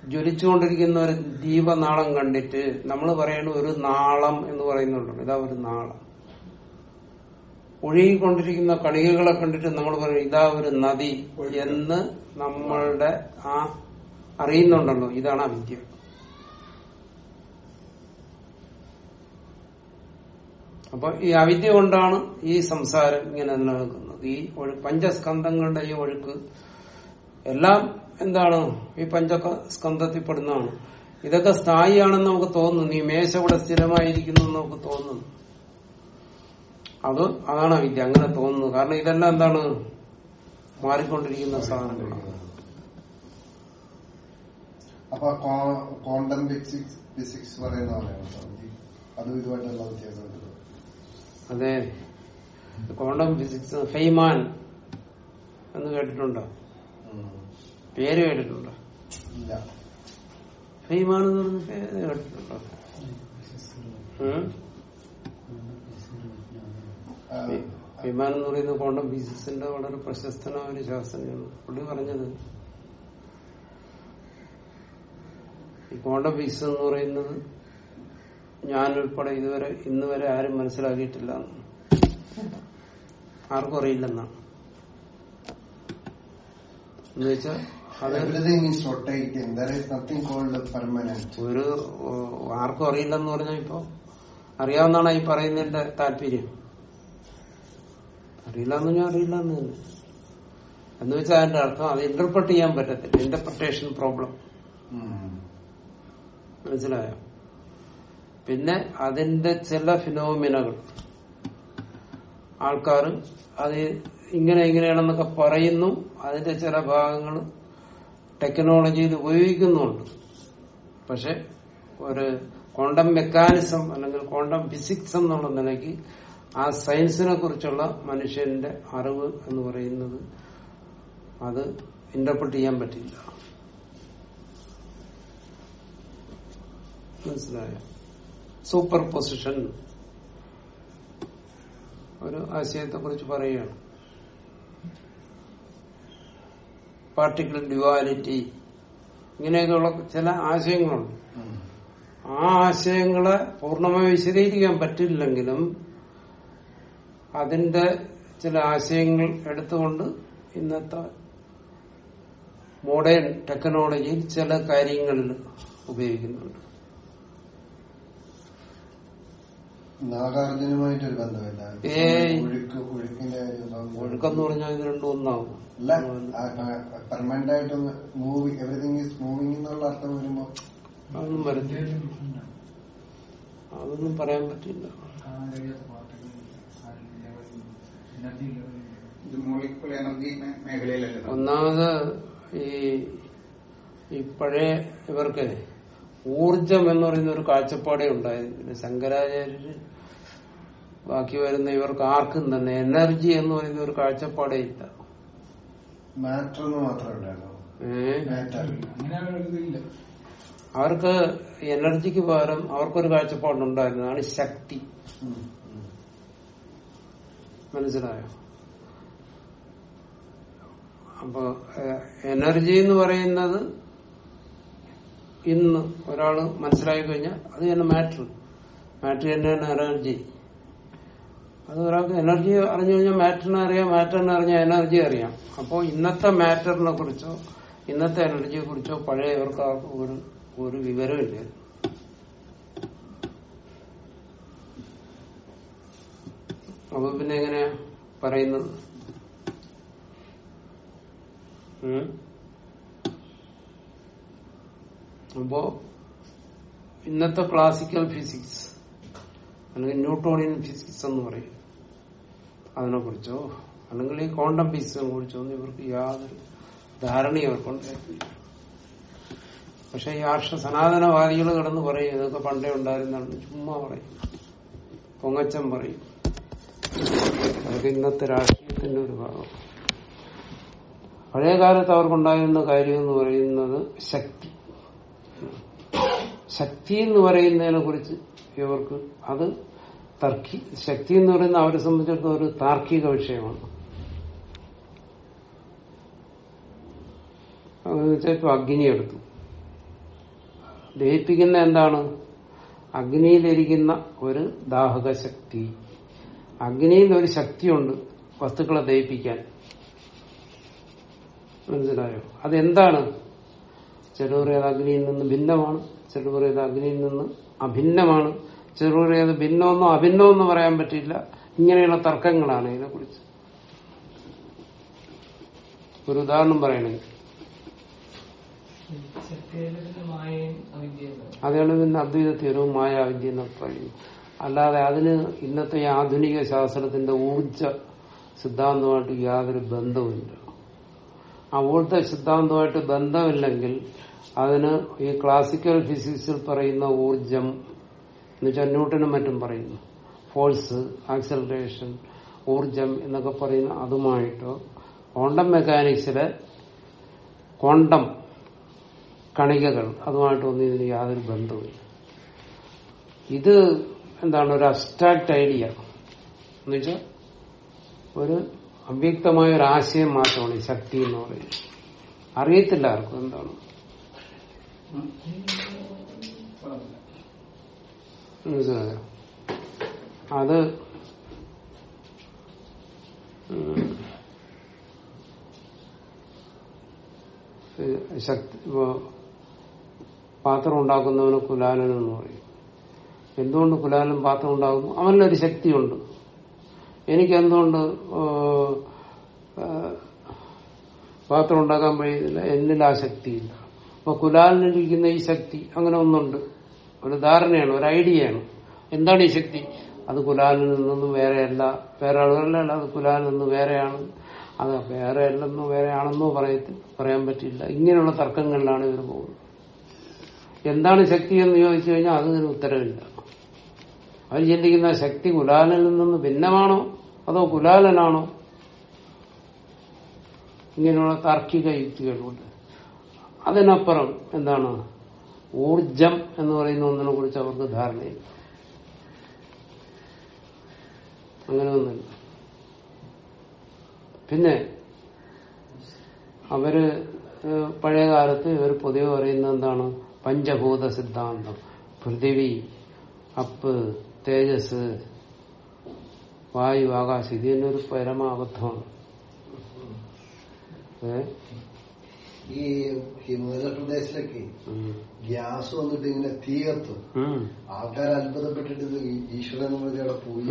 A: ജ്വലിച്ചുകൊണ്ടിരിക്കുന്ന ഒരു ദീപനാളം കണ്ടിട്ട് നമ്മൾ പറയുന്ന ഒരു നാളം എന്ന് പറയുന്നുണ്ടല്ലോ. ഇതാ ഒരു നാളം. ഒഴുകിക്കൊണ്ടിരിക്കുന്ന കണികകളെ കണ്ടിട്ട് നമ്മൾ പറയും ഇതാ ഒരു നദി എന്ന് നമ്മളുടെ ആ അറിയുന്നുണ്ടല്ലോ. ഇതാണ് അവിദ്യ. അപ്പൊ ഈ അവിദ്യ കൊണ്ടാണ് ഈ സംസാരം ഇങ്ങനെ നിലനിൽക്കുന്നത്. ഈ പഞ്ചസ്കന്ധങ്ങളുടെ ഈ ഒഴുക്ക് എല്ലാം എന്താണ്? ഈ പഞ്ചസ്കന്ധത്തിൽപ്പെടുന്നതാണ് ഇതൊക്കെ സ്ഥായിയാണെന്ന് നമുക്ക് തോന്നുന്നു. ഈ മേശ ഇവിടെ സ്ഥിരമായിരിക്കുന്നു എന്ന് നമുക്ക് തോന്നുന്നു. അത് അതാണ് അവിദ്യ. അങ്ങനെ തോന്നുന്നു. കാരണം ഇതെല്ലാം എന്താണ്? മാറിക്കൊണ്ടിരിക്കുന്ന സാധനങ്ങളാണ്.
B: അപ്പൊ ക്വാണ്ടം ഫിസിക്സ് ഫിസിക്സ് പറയുന്ന പോലെയാണ് സ്വാമിജി. അതും ഇതുമായിട്ടുള്ള വ്യത്യാസമുണ്ട്?
A: അതെ. ക്വാണ്ടം ഫിസിക്സ് ഫെയ്മാൻ എന്ന് കേട്ടിട്ടുണ്ടോ? പേര് കേട്ടിട്ടുണ്ടോ?
B: ഇല്ല.
A: ഫെയ്മാൻ എന്ന് പറഞ്ഞ പേര് കേട്ടിട്ടുണ്ടോ? ഫെയ്മാൻ എന്ന് പറയുന്നത് ക്വാണ്ടം ഫിസിക്സിന്റെ വളരെ പ്രശസ്തനായ ഒരു ശാസ്ത്രജ്ഞനാണ്. പുള്ളി പറഞ്ഞത് ഈ ക്വാണ്ടം ഫിസിക്സ് എന്ന് പറയുന്നത് ഞാൻ ഉൾപ്പെടെ ഇതുവരെ ഇന്ന് വരെ ആരും മനസ്സിലാക്കിയിട്ടില്ല. എന്ന്. ആർക്കും അറിയില്ലെന്നാണ് എന്ന് ഒരു ആർക്കും അറിയില്ലെന്ന് പറഞ്ഞാൽ ഇപ്പൊ അറിയാവുന്നതാണ് ഈ പറയുന്നതിന്റെ താല്പര്യം. അറിയില്ലെന്ന് ഞാൻ അറിയില്ലെന്ന് തന്നെ. എന്ന് വെച്ചാൽ അതിന്റെ അർത്ഥം അത് ഇന്റർപ്രട്ട് ചെയ്യാൻ പറ്റത്തില്ല. Interpretation
B: problem.
A: മനസ്സിലായോ? പിന്നെ അതിന്റെ ചില ഫിനോമിനകൾ ആൾക്കാർ അത് ഇങ്ങനെ ഇങ്ങനെയാണെന്നൊക്കെ പറയുന്നു. അതിന്റെ ചില ഭാഗങ്ങൾ ടെക്നോളജിയിൽ ഉപയോഗിക്കുന്നുണ്ട്. പക്ഷെ ഒരു ക്വാണ്ടം മെക്കാനിസം അല്ലെങ്കിൽ ക്വാണ്ടം ഫിസിക്സ് എന്നുള്ള നിലയ്ക്ക് ആ സയൻസിനെ കുറിച്ചുള്ള മനുഷ്യന്റെ അറിവ് എന്ന് പറയുന്നത് അത് ഇന്റർപ്രിട്ട് ചെയ്യാൻ പറ്റില്ല. മനസ്സിലായോ. സൂപ്പർ പൊസിഷൻ ഒരു ആശയത്തെ കുറിച്ച് പറയുകയാണ്. പാർട്ടിക്കിൾ ഡ്യുവാലിറ്റി ഇങ്ങനെയൊക്കെയുള്ള ചില ആശയങ്ങളുണ്ട്. ആ ആശയങ്ങളെ പൂർണമായി വിശദീകരിക്കാൻ പറ്റില്ലെങ്കിലും അതിന്റെ ചില ആശയങ്ങൾ എടുത്തുകൊണ്ട് ഇന്നത്തെ മോഡേൺ ടെക്നോളജിയിൽ ചില കാര്യങ്ങളിൽ ഉപയോഗിക്കുന്നുണ്ട്.
B: നാഗാർജുനുമായിട്ടൊരു ബന്ധമില്ല.
A: ഒഴുക്കെന്ന് പറഞ്ഞാൽ ഇത് രണ്ടും ഒന്നാവും.
B: അല്ല പെർമനന്റ് ആയിട്ടൊന്ന് മൂവ് എവറിങ് ഈസ് മൂവിങ് എന്നുള്ള അർത്ഥം വരുമ്പോ
A: അതൊന്നും വരത്തില്ല. അതൊന്നും പറയാൻ പറ്റില്ല. ഒന്നാമത് ഈ ഈ പഴയ ഇവർക്ക് ഊർജം എന്ന് പറയുന്ന ഒരു കാഴ്ചപ്പാടേ ഉണ്ടായിരുന്നു ശങ്കരാചാര്യര് ബാക്കി വരുന്ന ഇവർക്ക് ആർക്കും തന്നെ എനർജി എന്ന് പറയുന്ന ഒരു കാഴ്ചപ്പാടേ ഇല്ല.
B: മാറ്റർ
A: അവർക്ക് എനർജിക്ക് പകരം അവർക്കൊരു കാഴ്ചപ്പാടുണ്ടായിരുന്നതാണ് ശക്തി. മനസ്സിലായോ? അപ്പൊ എനർജി എന്ന് പറയുന്നത് ഇന്ന് ഒരാൾ മനസ്സിലാക്കി കഴിഞ്ഞാൽ അത് തന്നെ മാറ്റർ മാറ്റർ തന്നെയാണ് എനർജി അത് ഒരാൾക്ക് എനർജി അറിഞ്ഞു കഴിഞ്ഞാൽ മാറ്ററിനെ അറിയാം മാറ്ററിനെ അറിഞ്ഞാൽ എനർജി അറിയാം. അപ്പോൾ ഇന്നത്തെ മാറ്ററിനെ കുറിച്ചോ ഇന്നത്തെ എനർജിയെ കുറിച്ചോ പഴയ ഇവർക്ക് ഒരു ഒരു വിവരമില്ല. അപ്പൊ പിന്നെ എങ്ങനെയാ പറയുന്നത്? അപ്പോ ഇന്നത്തെ ക്ലാസിക്കൽ ഫിസിക്സ് അല്ലെങ്കിൽ ന്യൂട്ടോണിയൻ ഫിസിക്സ് എന്ന് പറയും. അതിനെ കുറിച്ചോ അല്ലെങ്കിൽ ഈ ക്വാണ്ടം ഫിസിക്സിനെ കുറിച്ചോ ഒന്നും ഇവർക്ക് യാതൊരു ധാരണയും അവർക്കുണ്ടായിരുന്നില്ല പക്ഷെ ഈ ആർഷ സനാതനവാദികൾ കിടന്ന് പറയും ഇതൊക്കെ പണ്ടേ ഉണ്ടായിരുന്നാണ് ചുമ്മാ പറയും. പൊങ്ങച്ചം പറയും. അതൊക്കെ ഇന്നത്തെ രാഷ്ട്രീയത്തിന്റെ ഒരു ഭാഗം. പഴയ കാലത്ത് അവർക്കുണ്ടായിരുന്ന കാര്യം എന്ന് പറയുന്നത് ശക്തി. ശക്തി എന്ന് പറയുന്നതിനെ കുറിച്ച് ഇവർക്ക് അത് തർക്കി ശക്തി എന്ന് പറയുന്ന അവരെ സംബന്ധിച്ചിടത്തോളം ഒരു താർക്കിക വിഷയമാണ്. ഇപ്പൊ അഗ്നി എടുത്തു. ദഹിപ്പിക്കുന്ന എന്താണ്? അഗ്നിയിലിരിക്കുന്ന ഒരു ദാഹക ശക്തി അഗ്നിയിൽ ഒരു ശക്തിയുണ്ട് വസ്തുക്കളെ ദഹിപ്പിക്കാൻ. മനസ്സിലായോ? അതെന്താണ്? ചിലവർ അത് അഗ്നിയിൽ നിന്ന് ഭിന്നമാണ്. ചിലർ പറയുന്നത് അഗ്നിയിൽ നിന്ന് അഭിന്നമാണ്. ചിലർ പറയുന്നത് ഭിന്നമെന്നോ അഭിന്നമെന്നോ പറയാൻ പറ്റില്ല ഇങ്ങനെയുള്ള തർക്കങ്ങളാണ് ഇതിനെക്കുറിച്ച്. ഒരു ഉദാഹരണം പറയണെങ്കിൽ അതാണ് പിന്നെ അദ്വൈത തീരവും മായാവിദ്യ എന്ന് പറയുന്നത്. അല്ലാതെ അതിന് ഇന്നത്തെ ആധുനിക ശാസ്ത്രത്തിന്റെ ഊർജ സിദ്ധാന്തമായിട്ട് യാതൊരു ബന്ധവുമില്ല. ആ ഊർജ സിദ്ധാന്തമായിട്ട് ബന്ധമില്ലെങ്കിൽ അതിന് ഈ ക്ലാസിക്കൽ ഫിസിക്സിൽ പറയുന്ന ഊർജം എന്നുവെച്ചാൽ ന്യൂട്ടനും മറ്റും പറയുന്നു. ഫോഴ്സ് ആക്സലറേഷൻ ഊർജം എന്നൊക്കെ പറയുന്ന അതുമായിട്ടോ ക്വാണ്ടം മെക്കാനിക്സിലെ ക്വാണ്ടം കണികകൾ അതുമായിട്ടൊന്നും ഇതിന് യാതൊരു ബന്ധവുമില്ല. ഇത് എന്താണ് ഒരു അബ്സ്ട്രാക്ട് ഐഡിയ എന്നുവെച്ചാൽ ഒരു അവ്യക്തമായ ഒരു ആശയം മാത്രമാണ് ഈ ശക്തി എന്ന് പറയുന്നത്. അറിയത്തില്ല ആർക്കും എന്താണ്. മനസ്സിലായോ? അത് ശക്തി പാത്രം ഉണ്ടാക്കുന്നവന് കുലാലൻ എന്ന് പറയും. എന്തുകൊണ്ട് കുലാലൻ പാത്രം ഉണ്ടാകുന്നു അവനിലൊരു ശക്തിയുണ്ട്. എനിക്ക് എന്തുകൊണ്ട് ഏഹ്, ഏഹ്, പാത്രം ഉണ്ടാക്കാൻ കഴിയുന്നില്ല എന്നിൽ ആ ശക്തിയില്ല. അപ്പൊ കുലാലിനിരിക്കുന്ന ഈ ശക്തി അങ്ങനെ ഒന്നുണ്ട്. ഒരു ധാരണയാണ് ഒരു ഐഡിയയാണ്. എന്താണ് ഈ ശക്തി? അത് കുലാലിൽ നിന്നും വേറെയല്ല. വേറെ ആളുകളല്ല അത് കുലാലിൽ നിന്ന് വേറെയാണ്. അത് വേറെ അല്ലെന്നോ വേറെയാണെന്നോ പറയാൻ പറ്റില്ല. ഇങ്ങനെയുള്ള തർക്കങ്ങളിലാണ് ഇവർ പോകുന്നത്. എന്താണ് ശക്തി എന്ന് ചോദിച്ചു കഴിഞ്ഞാൽ അതിന് ഉത്തരവില്ല. അവർ ചിന്തിക്കുന്ന ശക്തി കുലാലിൽ നിന്ന് ഭിന്നമാണോ? അതോ കുലാലനാണോ? ഇങ്ങനെയുള്ള താർക്കിക യുക്തികളുണ്ട് അതിനപ്പുറം എന്താണ്? ഊർജം എന്ന് പറയുന്ന ഒന്നിനെ കുറിച്ച് അവർക്ക് ധാരണയില്ല. അങ്ങനെ ഒന്നില്ല പിന്നെ അവർ പഴയകാലത്ത് പഴയ കാലത്ത് ഇവർ പൊതുവെ പറയുന്നത് എന്താണ്? പഞ്ചഭൂത സിദ്ധാന്തം. പൃഥിവി അപ്പ് തേജസ് വായു ആകാശം. ഇത് തന്നെ ഒരു പരമാബദ്ധമാണ്?
B: ഈ ഹിമാചൽ പ്രദേശിലൊക്കെ ഗ്യാസ് വന്നിട്ട് ഇങ്ങനെ തീ കത്തും. ആൾക്കാർ അത്ഭുതപ്പെട്ടിട്ട് ഈശ്വരൻ പറഞ്ഞ അവിടെ പൂജ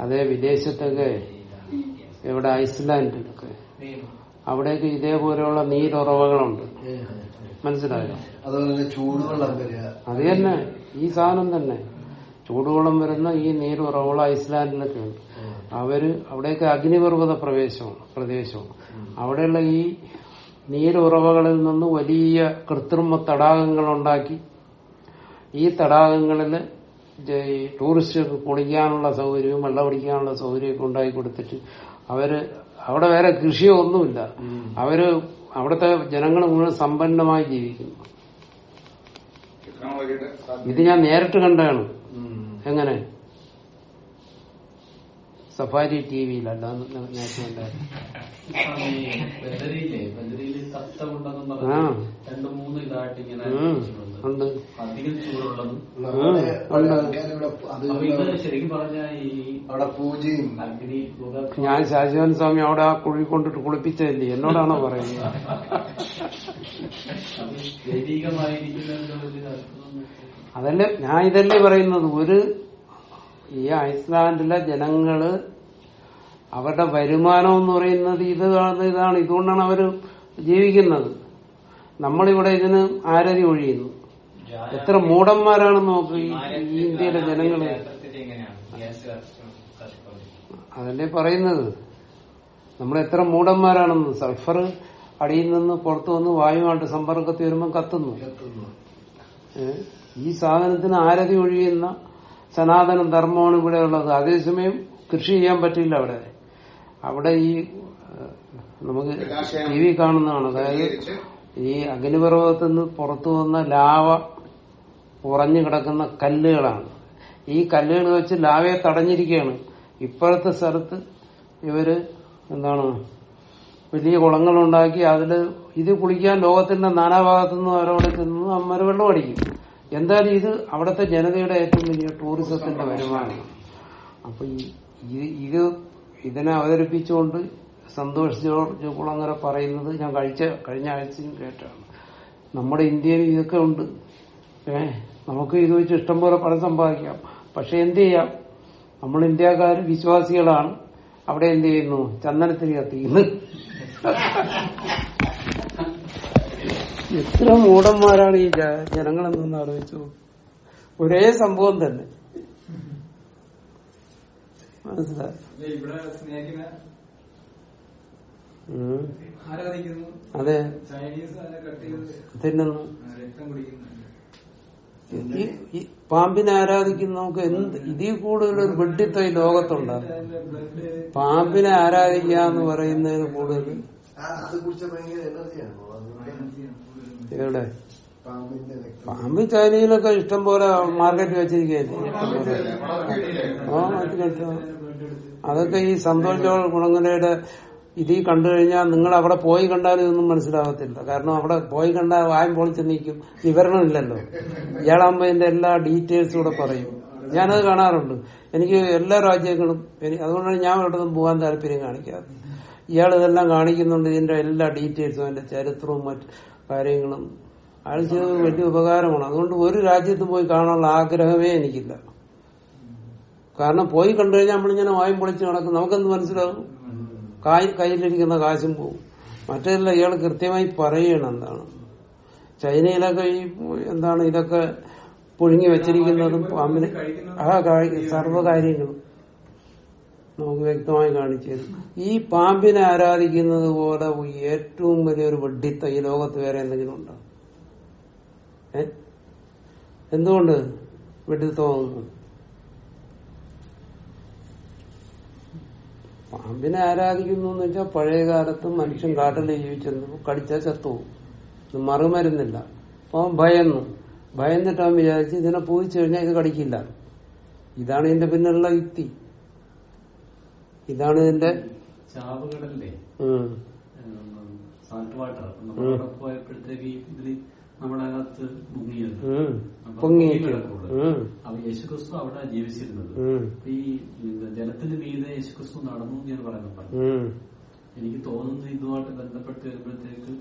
A: അതെ വിദേശത്തൊക്കെ ഇവിടെ ഐസ്ലാൻഡിലൊക്കെ. അവിടേക്ക് ഇതേപോലെയുള്ള നീരുറവകളുണ്ട്. മനസ്സിലായോ?
B: അതുപോലെ ചൂടുവെള്ളം വരിക.
A: അത് തന്നെ. ഈ സാധനം തന്നെ. ചൂടുവെള്ളം വരുന്ന ഈ നീരുറവകൾ ഐസ്ലാൻഡിലൊക്കെ ഉണ്ട്. അവർ അവിടെയൊക്കെ അഗ്നിപർവത പ്രവേശമാണ് പ്രദേശമാണ് അവിടെയുള്ള ഈ നീരുറവകളിൽ നിന്ന് വലിയ കൃത്രിമ തടാകങ്ങൾ ഉണ്ടാക്കി ഈ തടാകങ്ങളിൽ ടൂറിസ്റ്റുകൾക്ക് കുളിക്കാനുള്ള സൗകര്യവും വെള്ളം പിടിക്കാനുള്ള സൗകര്യമൊക്കെ ഉണ്ടാക്കി കൊടുത്തിട്ട് അവർ അവിടെ വേറെ കൃഷിയോ ഒന്നുമില്ല. അവർ അവിടുത്തെ ജനങ്ങൾ മുഴുവൻ സമ്പന്നമായി ജീവിക്കുന്നു. ഇത് ഞാൻ നേരിട്ട് കണ്ടാണ് എങ്ങനെ? സഫാരി ടി വിയിലല്ല ഞാൻ ശാശ്വൻ സ്വാമി അവിടെ ആ കുഴി കൊണ്ടിട്ട് കുളിപ്പിച്ചതല്ലേ? എന്നോടാണോ പറയുന്നത്? അതല്ലേ ഞാൻ ഇതല്ലേ പറയുന്നത്. ഒരു ഈ ഐസ്ലാൻഡിലെ ജനങ്ങൾ അവരുടെ വരുമാനം എന്ന് പറയുന്നത് ഇത് ആണ് ഇതാണ്. ഇതുകൊണ്ടാണ് അവർ ജീവിക്കുന്നത്. നമ്മളിവിടെ ഇതിന് ആരതി ഒഴിയുന്നു. എത്ര മൂടന്മാരാണെന്ന് നോക്ക് ഈ ഇന്ത്യയിലെ
D: ജനങ്ങൾ.
A: അതല്ലേ പറയുന്നത്? നമ്മൾ എത്ര മൂടന്മാരാണെന്ന്. സൾഫർ അടിയിൽ നിന്ന് പുറത്തു വന്ന് വായുമായിട്ട് സമ്പർക്കത്തിൽ വരുമ്പോൾ കത്തുന്നു. ഈ സാധനത്തിന് ആരതി ഒഴിയുന്ന സനാതന ധർമ്മമാണ് ഇവിടെ ഉള്ളത് അതേസമയം കൃഷി ചെയ്യാൻ പറ്റില്ല അവിടെ. അവിടെ ഈ നമുക്ക് ടി വി കാണുന്നതാണ്. അതായത് ഈ അഗ്നിപർവതത്തിൽ നിന്ന് പുറത്തു വന്ന ലാവ ഉറഞ്ഞു കിടക്കുന്ന കല്ലുകളാണ്. ഈ കല്ലുകൾ വെച്ച് ലാവയെ തടഞ്ഞിരിക്കുകയാണ്. ഇപ്പോഴത്തെ സ്ഥലത്ത് ഇവർ എന്താണ് വലിയ കുളങ്ങളുണ്ടാക്കി അതിൽ ഇത് കുളിക്കാൻ ലോകത്തിന്റെ നാനാഭാഗത്തു നിന്നും അവരവിടെ ചെന്ന് അമ്മര് വെള്ളം അടിക്കും. എന്തായാലും ഇത് അവിടുത്തെ ജനതയുടെ ഏറ്റവും വലിയ ടൂറിസത്തിന്റെ വരുമാനമാണ്. അപ്പൊ ഇത് ഇതിനെ അവതരിപ്പിച്ചുകൊണ്ട് സന്തോഷ് ജോർജ് കുളങ്ങര പറയുന്നത് ഞാൻ കഴിച്ച കഴിഞ്ഞ ആഴ്ചയും കേട്ടാണ്. നമ്മുടെ ഇന്ത്യയിൽ ഇതൊക്കെ ഉണ്ട്. ഏ നമുക്ക് ഇത് വെച്ച് ഇഷ്ടംപോലെ പണം സമ്പാദിക്കാം. പക്ഷെ എന്ത് ചെയ്യാം? നമ്മൾ ഇന്ത്യക്കാർ വിശ്വാസികളാണ്. അവിടെ എന്ത് ചെയ്യുന്നു? ചന്ദനത്തിരി കത്തിക്കുന്നു. എത്ര മൂടന്മാരാണ് ഈ ജനങ്ങളെന്നൊന്ന് ആലോചിച്ചു ഒരേ സംഭവം തന്നെ. മനസ്സിലായി. അതെ
F: കട്ട്
A: തിന്നുന്നു ഈ പാമ്പിനെ ആരാധിക്കുന്ന നമുക്ക് എന്ത് ഇതിൽ കൂടുതൽ ഒരു വെഡിത്തം ഈ ലോകത്തുണ്ട്. പാമ്പിനെ ആരാധിക്കുക എന്ന് പറയുന്നതിന് കൂടുതൽ പാമ്പ് ചൈനയിലൊക്കെ ഇഷ്ടം പോലെ മാർക്കറ്റ് വെച്ചിരിക്കുകയല്ലേ ഓ മറ്റു മാർക്കറ്റ് അതൊക്കെ ഈ സന്തോഷ് ജോൾ ഇതിൽ കണ്ടു കഴിഞ്ഞാൽ നിങ്ങൾ അവിടെ പോയി കണ്ടാലും ഇതൊന്നും മനസ്സിലാകത്തില്ല. കാരണം അവിടെ പോയി കണ്ടാൽ വായം പൊളിച്ച് നിൽക്കും. വിവരണമില്ലല്ലോ ഇയാളാകുമ്പോ ഇതിന്റെ എല്ലാ ഡീറ്റെയിൽസും കൂടെ പറയും. ഞാനത് കാണാറുണ്ട്. എനിക്ക് എല്ലാ രാജ്യങ്ങളും അതുകൊണ്ടാണ് ഞാൻ എവിടെയും പോകാൻ താല്പര്യം കാണിക്കാറ് ഇയാൾ ഇതെല്ലാം കാണിക്കുന്നുണ്ട്. ഇതിന്റെ എല്ലാ ഡീറ്റെയിൽസും അതിന്റെ ചരിത്രവും മറ്റു കാര്യങ്ങളും. അയാൾ ചെയ്തത് വലിയ ഉപകാരമാണ്. അതുകൊണ്ട് ഒരു രാജ്യത്ത് പോയി കാണാനുള്ള ആഗ്രഹമേ എനിക്കില്ല. കാരണം പോയി കണ്ടു കഴിഞ്ഞാൽ നമ്മളിങ്ങനെ വായും പൊളിച്ച് നടക്കും. നമുക്കെന്ത് മനസ്സിലാവും? കായ് കയ്യിലിരിക്കുന്ന കാശും പോവും. മറ്റേല്ല ഇയാൾ കൃത്യമായി പറയണം എന്താണ്. ചൈനയിലൊക്കെ ഈ എന്താണ് ഇതൊക്കെ പുഴുങ്ങി വെച്ചിരിക്കുന്നതും പാമ്പിന്. ആ സർവകാര്യങ്ങളും നമുക്ക് വ്യക്തമായി കാണിച്ചു ഈ പാമ്പിനെ ആരാധിക്കുന്നത് പോലെ ഏറ്റവും വലിയൊരു വെഡിത്ത ഈ ലോകത്ത് വേറെ എന്തെങ്കിലും ഉണ്ടോ? എന്തുകൊണ്ട് വെഡിത്തോന്നുന്നു പാമ്പിനെ ആരാധിക്കുന്നു എന്ന് വെച്ചാൽ പഴയ കാലത്ത് മനുഷ്യൻ കാട്ടിൽ ജീവിച്ചിരുന്നു. കടിച്ചാൽ ചത്തുപോകും ഇത് മറുമരുന്നില്ല. അപ്പൊ അവൻ ഭയന്നു. ഭയന്നിട്ട് അവൻ വിചാരിച്ച് ഇതിനെ പൂജിച്ചു കഴിഞ്ഞാൽ ഇത് കടിക്കില്ല. ഇതാണ് ഇതിന്റെ പിന്നിലുള്ള യുക്തി. ഇതാണ് ഇതിന്റെ
E: ചാവുകടല്ലേ സാൾട്ട് വാട്ടർ പോയപ്പോഴത്തേക്ക് ഇതിൽ നമ്മുടെ അകത്ത് മുങ്ങിയത്
A: പൊങ്ങിയിട്ട്
E: യേശുക്രിസ്തു അവിടെ ജീവിച്ചിരുന്നത്. ഈ ജലത്തിന് മീതെ യേശുക്രിസ്തു നടന്നു ഞാൻ
A: പറയുന്നു
E: എനിക്ക് തോന്നുന്നു ഇതുമായിട്ട് ബന്ധപ്പെട്ട് വരുമ്പോഴത്തേക്ക്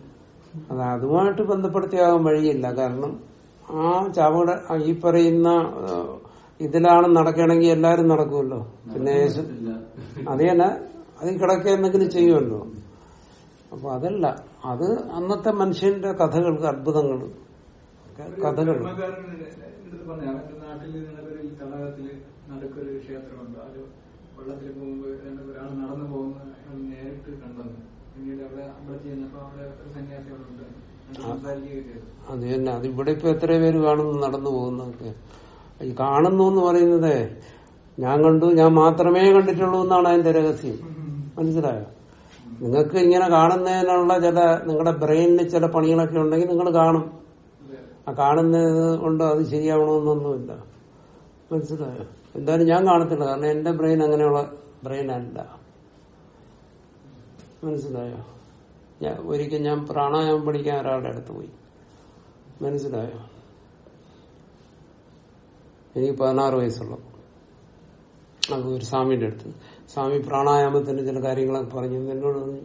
A: അത് അതുമായിട്ട് ബന്ധപ്പെടുത്തിയാകാൻ വഴിയില്ല. കാരണം ആ ചാവട ഈ പറയുന്ന ഇതിലാണ് നടക്കണമെങ്കിൽ എല്ലാരും നടക്കുമല്ലോ. പിന്നെ യേശു
E: ഇല്ല.
A: അത് തന്നെ അതിൽ കിടക്കുക എന്തെങ്കിലും ചെയ്യുമല്ലോ. അപ്പൊ അതല്ല. അത് അന്നത്തെ മനുഷ്യന്റെ കഥകൾക്ക് അത്ഭുതങ്ങൾ. കഥകൾ
F: പറഞ്ഞു അവന്റെ നാട്ടിൽ നിന്നൊരു തടാകത്തിൽ നടുക്കൊരു ക്ഷേത്രമുണ്ട്. അത് വെള്ളത്തിൽ പോകുമ്പോൾ ഒരാൾ നടന്നു പോകുന്ന നേരിട്ട് കണ്ടെന്ന് പിന്നീട് അവിടെ അമ്പലത്തിൽ ചെന്നപ്പോ അവിടെ ഒരു സന്യാസി അവിടെ ഉണ്ട്.
A: അത് തന്നെ. അത് ഇവിടെ ഇപ്പൊ എത്ര പേര് കാണുന്നു നടന്നു പോകുന്നതൊക്കെ. ഈ കാണുന്നു എന്ന് പറയുന്നത് ഞാൻ കണ്ടു ഞാൻ മാത്രമേ കണ്ടിട്ടുള്ളൂ എന്നാണ് അതിന്റെ രഹസ്യം. മനസ്സിലായോ? നിങ്ങൾക്ക് ഇങ്ങനെ കാണുന്നതിനുള്ള ചില നിങ്ങളുടെ ബ്രെയിനിന് ചില പണികളൊക്കെ ഉണ്ടെങ്കിൽ നിങ്ങൾ കാണും. ആ കാണുന്നത് കൊണ്ട് അത് ശരിയാവണമെന്നൊന്നുമില്ല മനസ്സിലായോ? എന്തായാലും ഞാൻ കാണത്തില്ല. കാരണം എന്റെ ബ്രെയിൻ അങ്ങനെയുള്ള ബ്രെയിൻ അല്ല മനസ്സിലായോ? ഞാൻ ഒരിക്കൽ ഞാൻ പ്രാണായാമം പഠിക്കാൻ ഒരാളുടെ അടുത്ത് പോയി. മനസ്സിലായോ? എനിക്ക് പതിനാറ് വയസ്സുള്ളൂ. അത് ഒരു സ്വാമിയുടെ അടുത്ത്. സ്വാമി പ്രാണായാമത്തിന്റെ ചില കാര്യങ്ങളൊക്കെ പറഞ്ഞു. എന്നോട് പറഞ്ഞു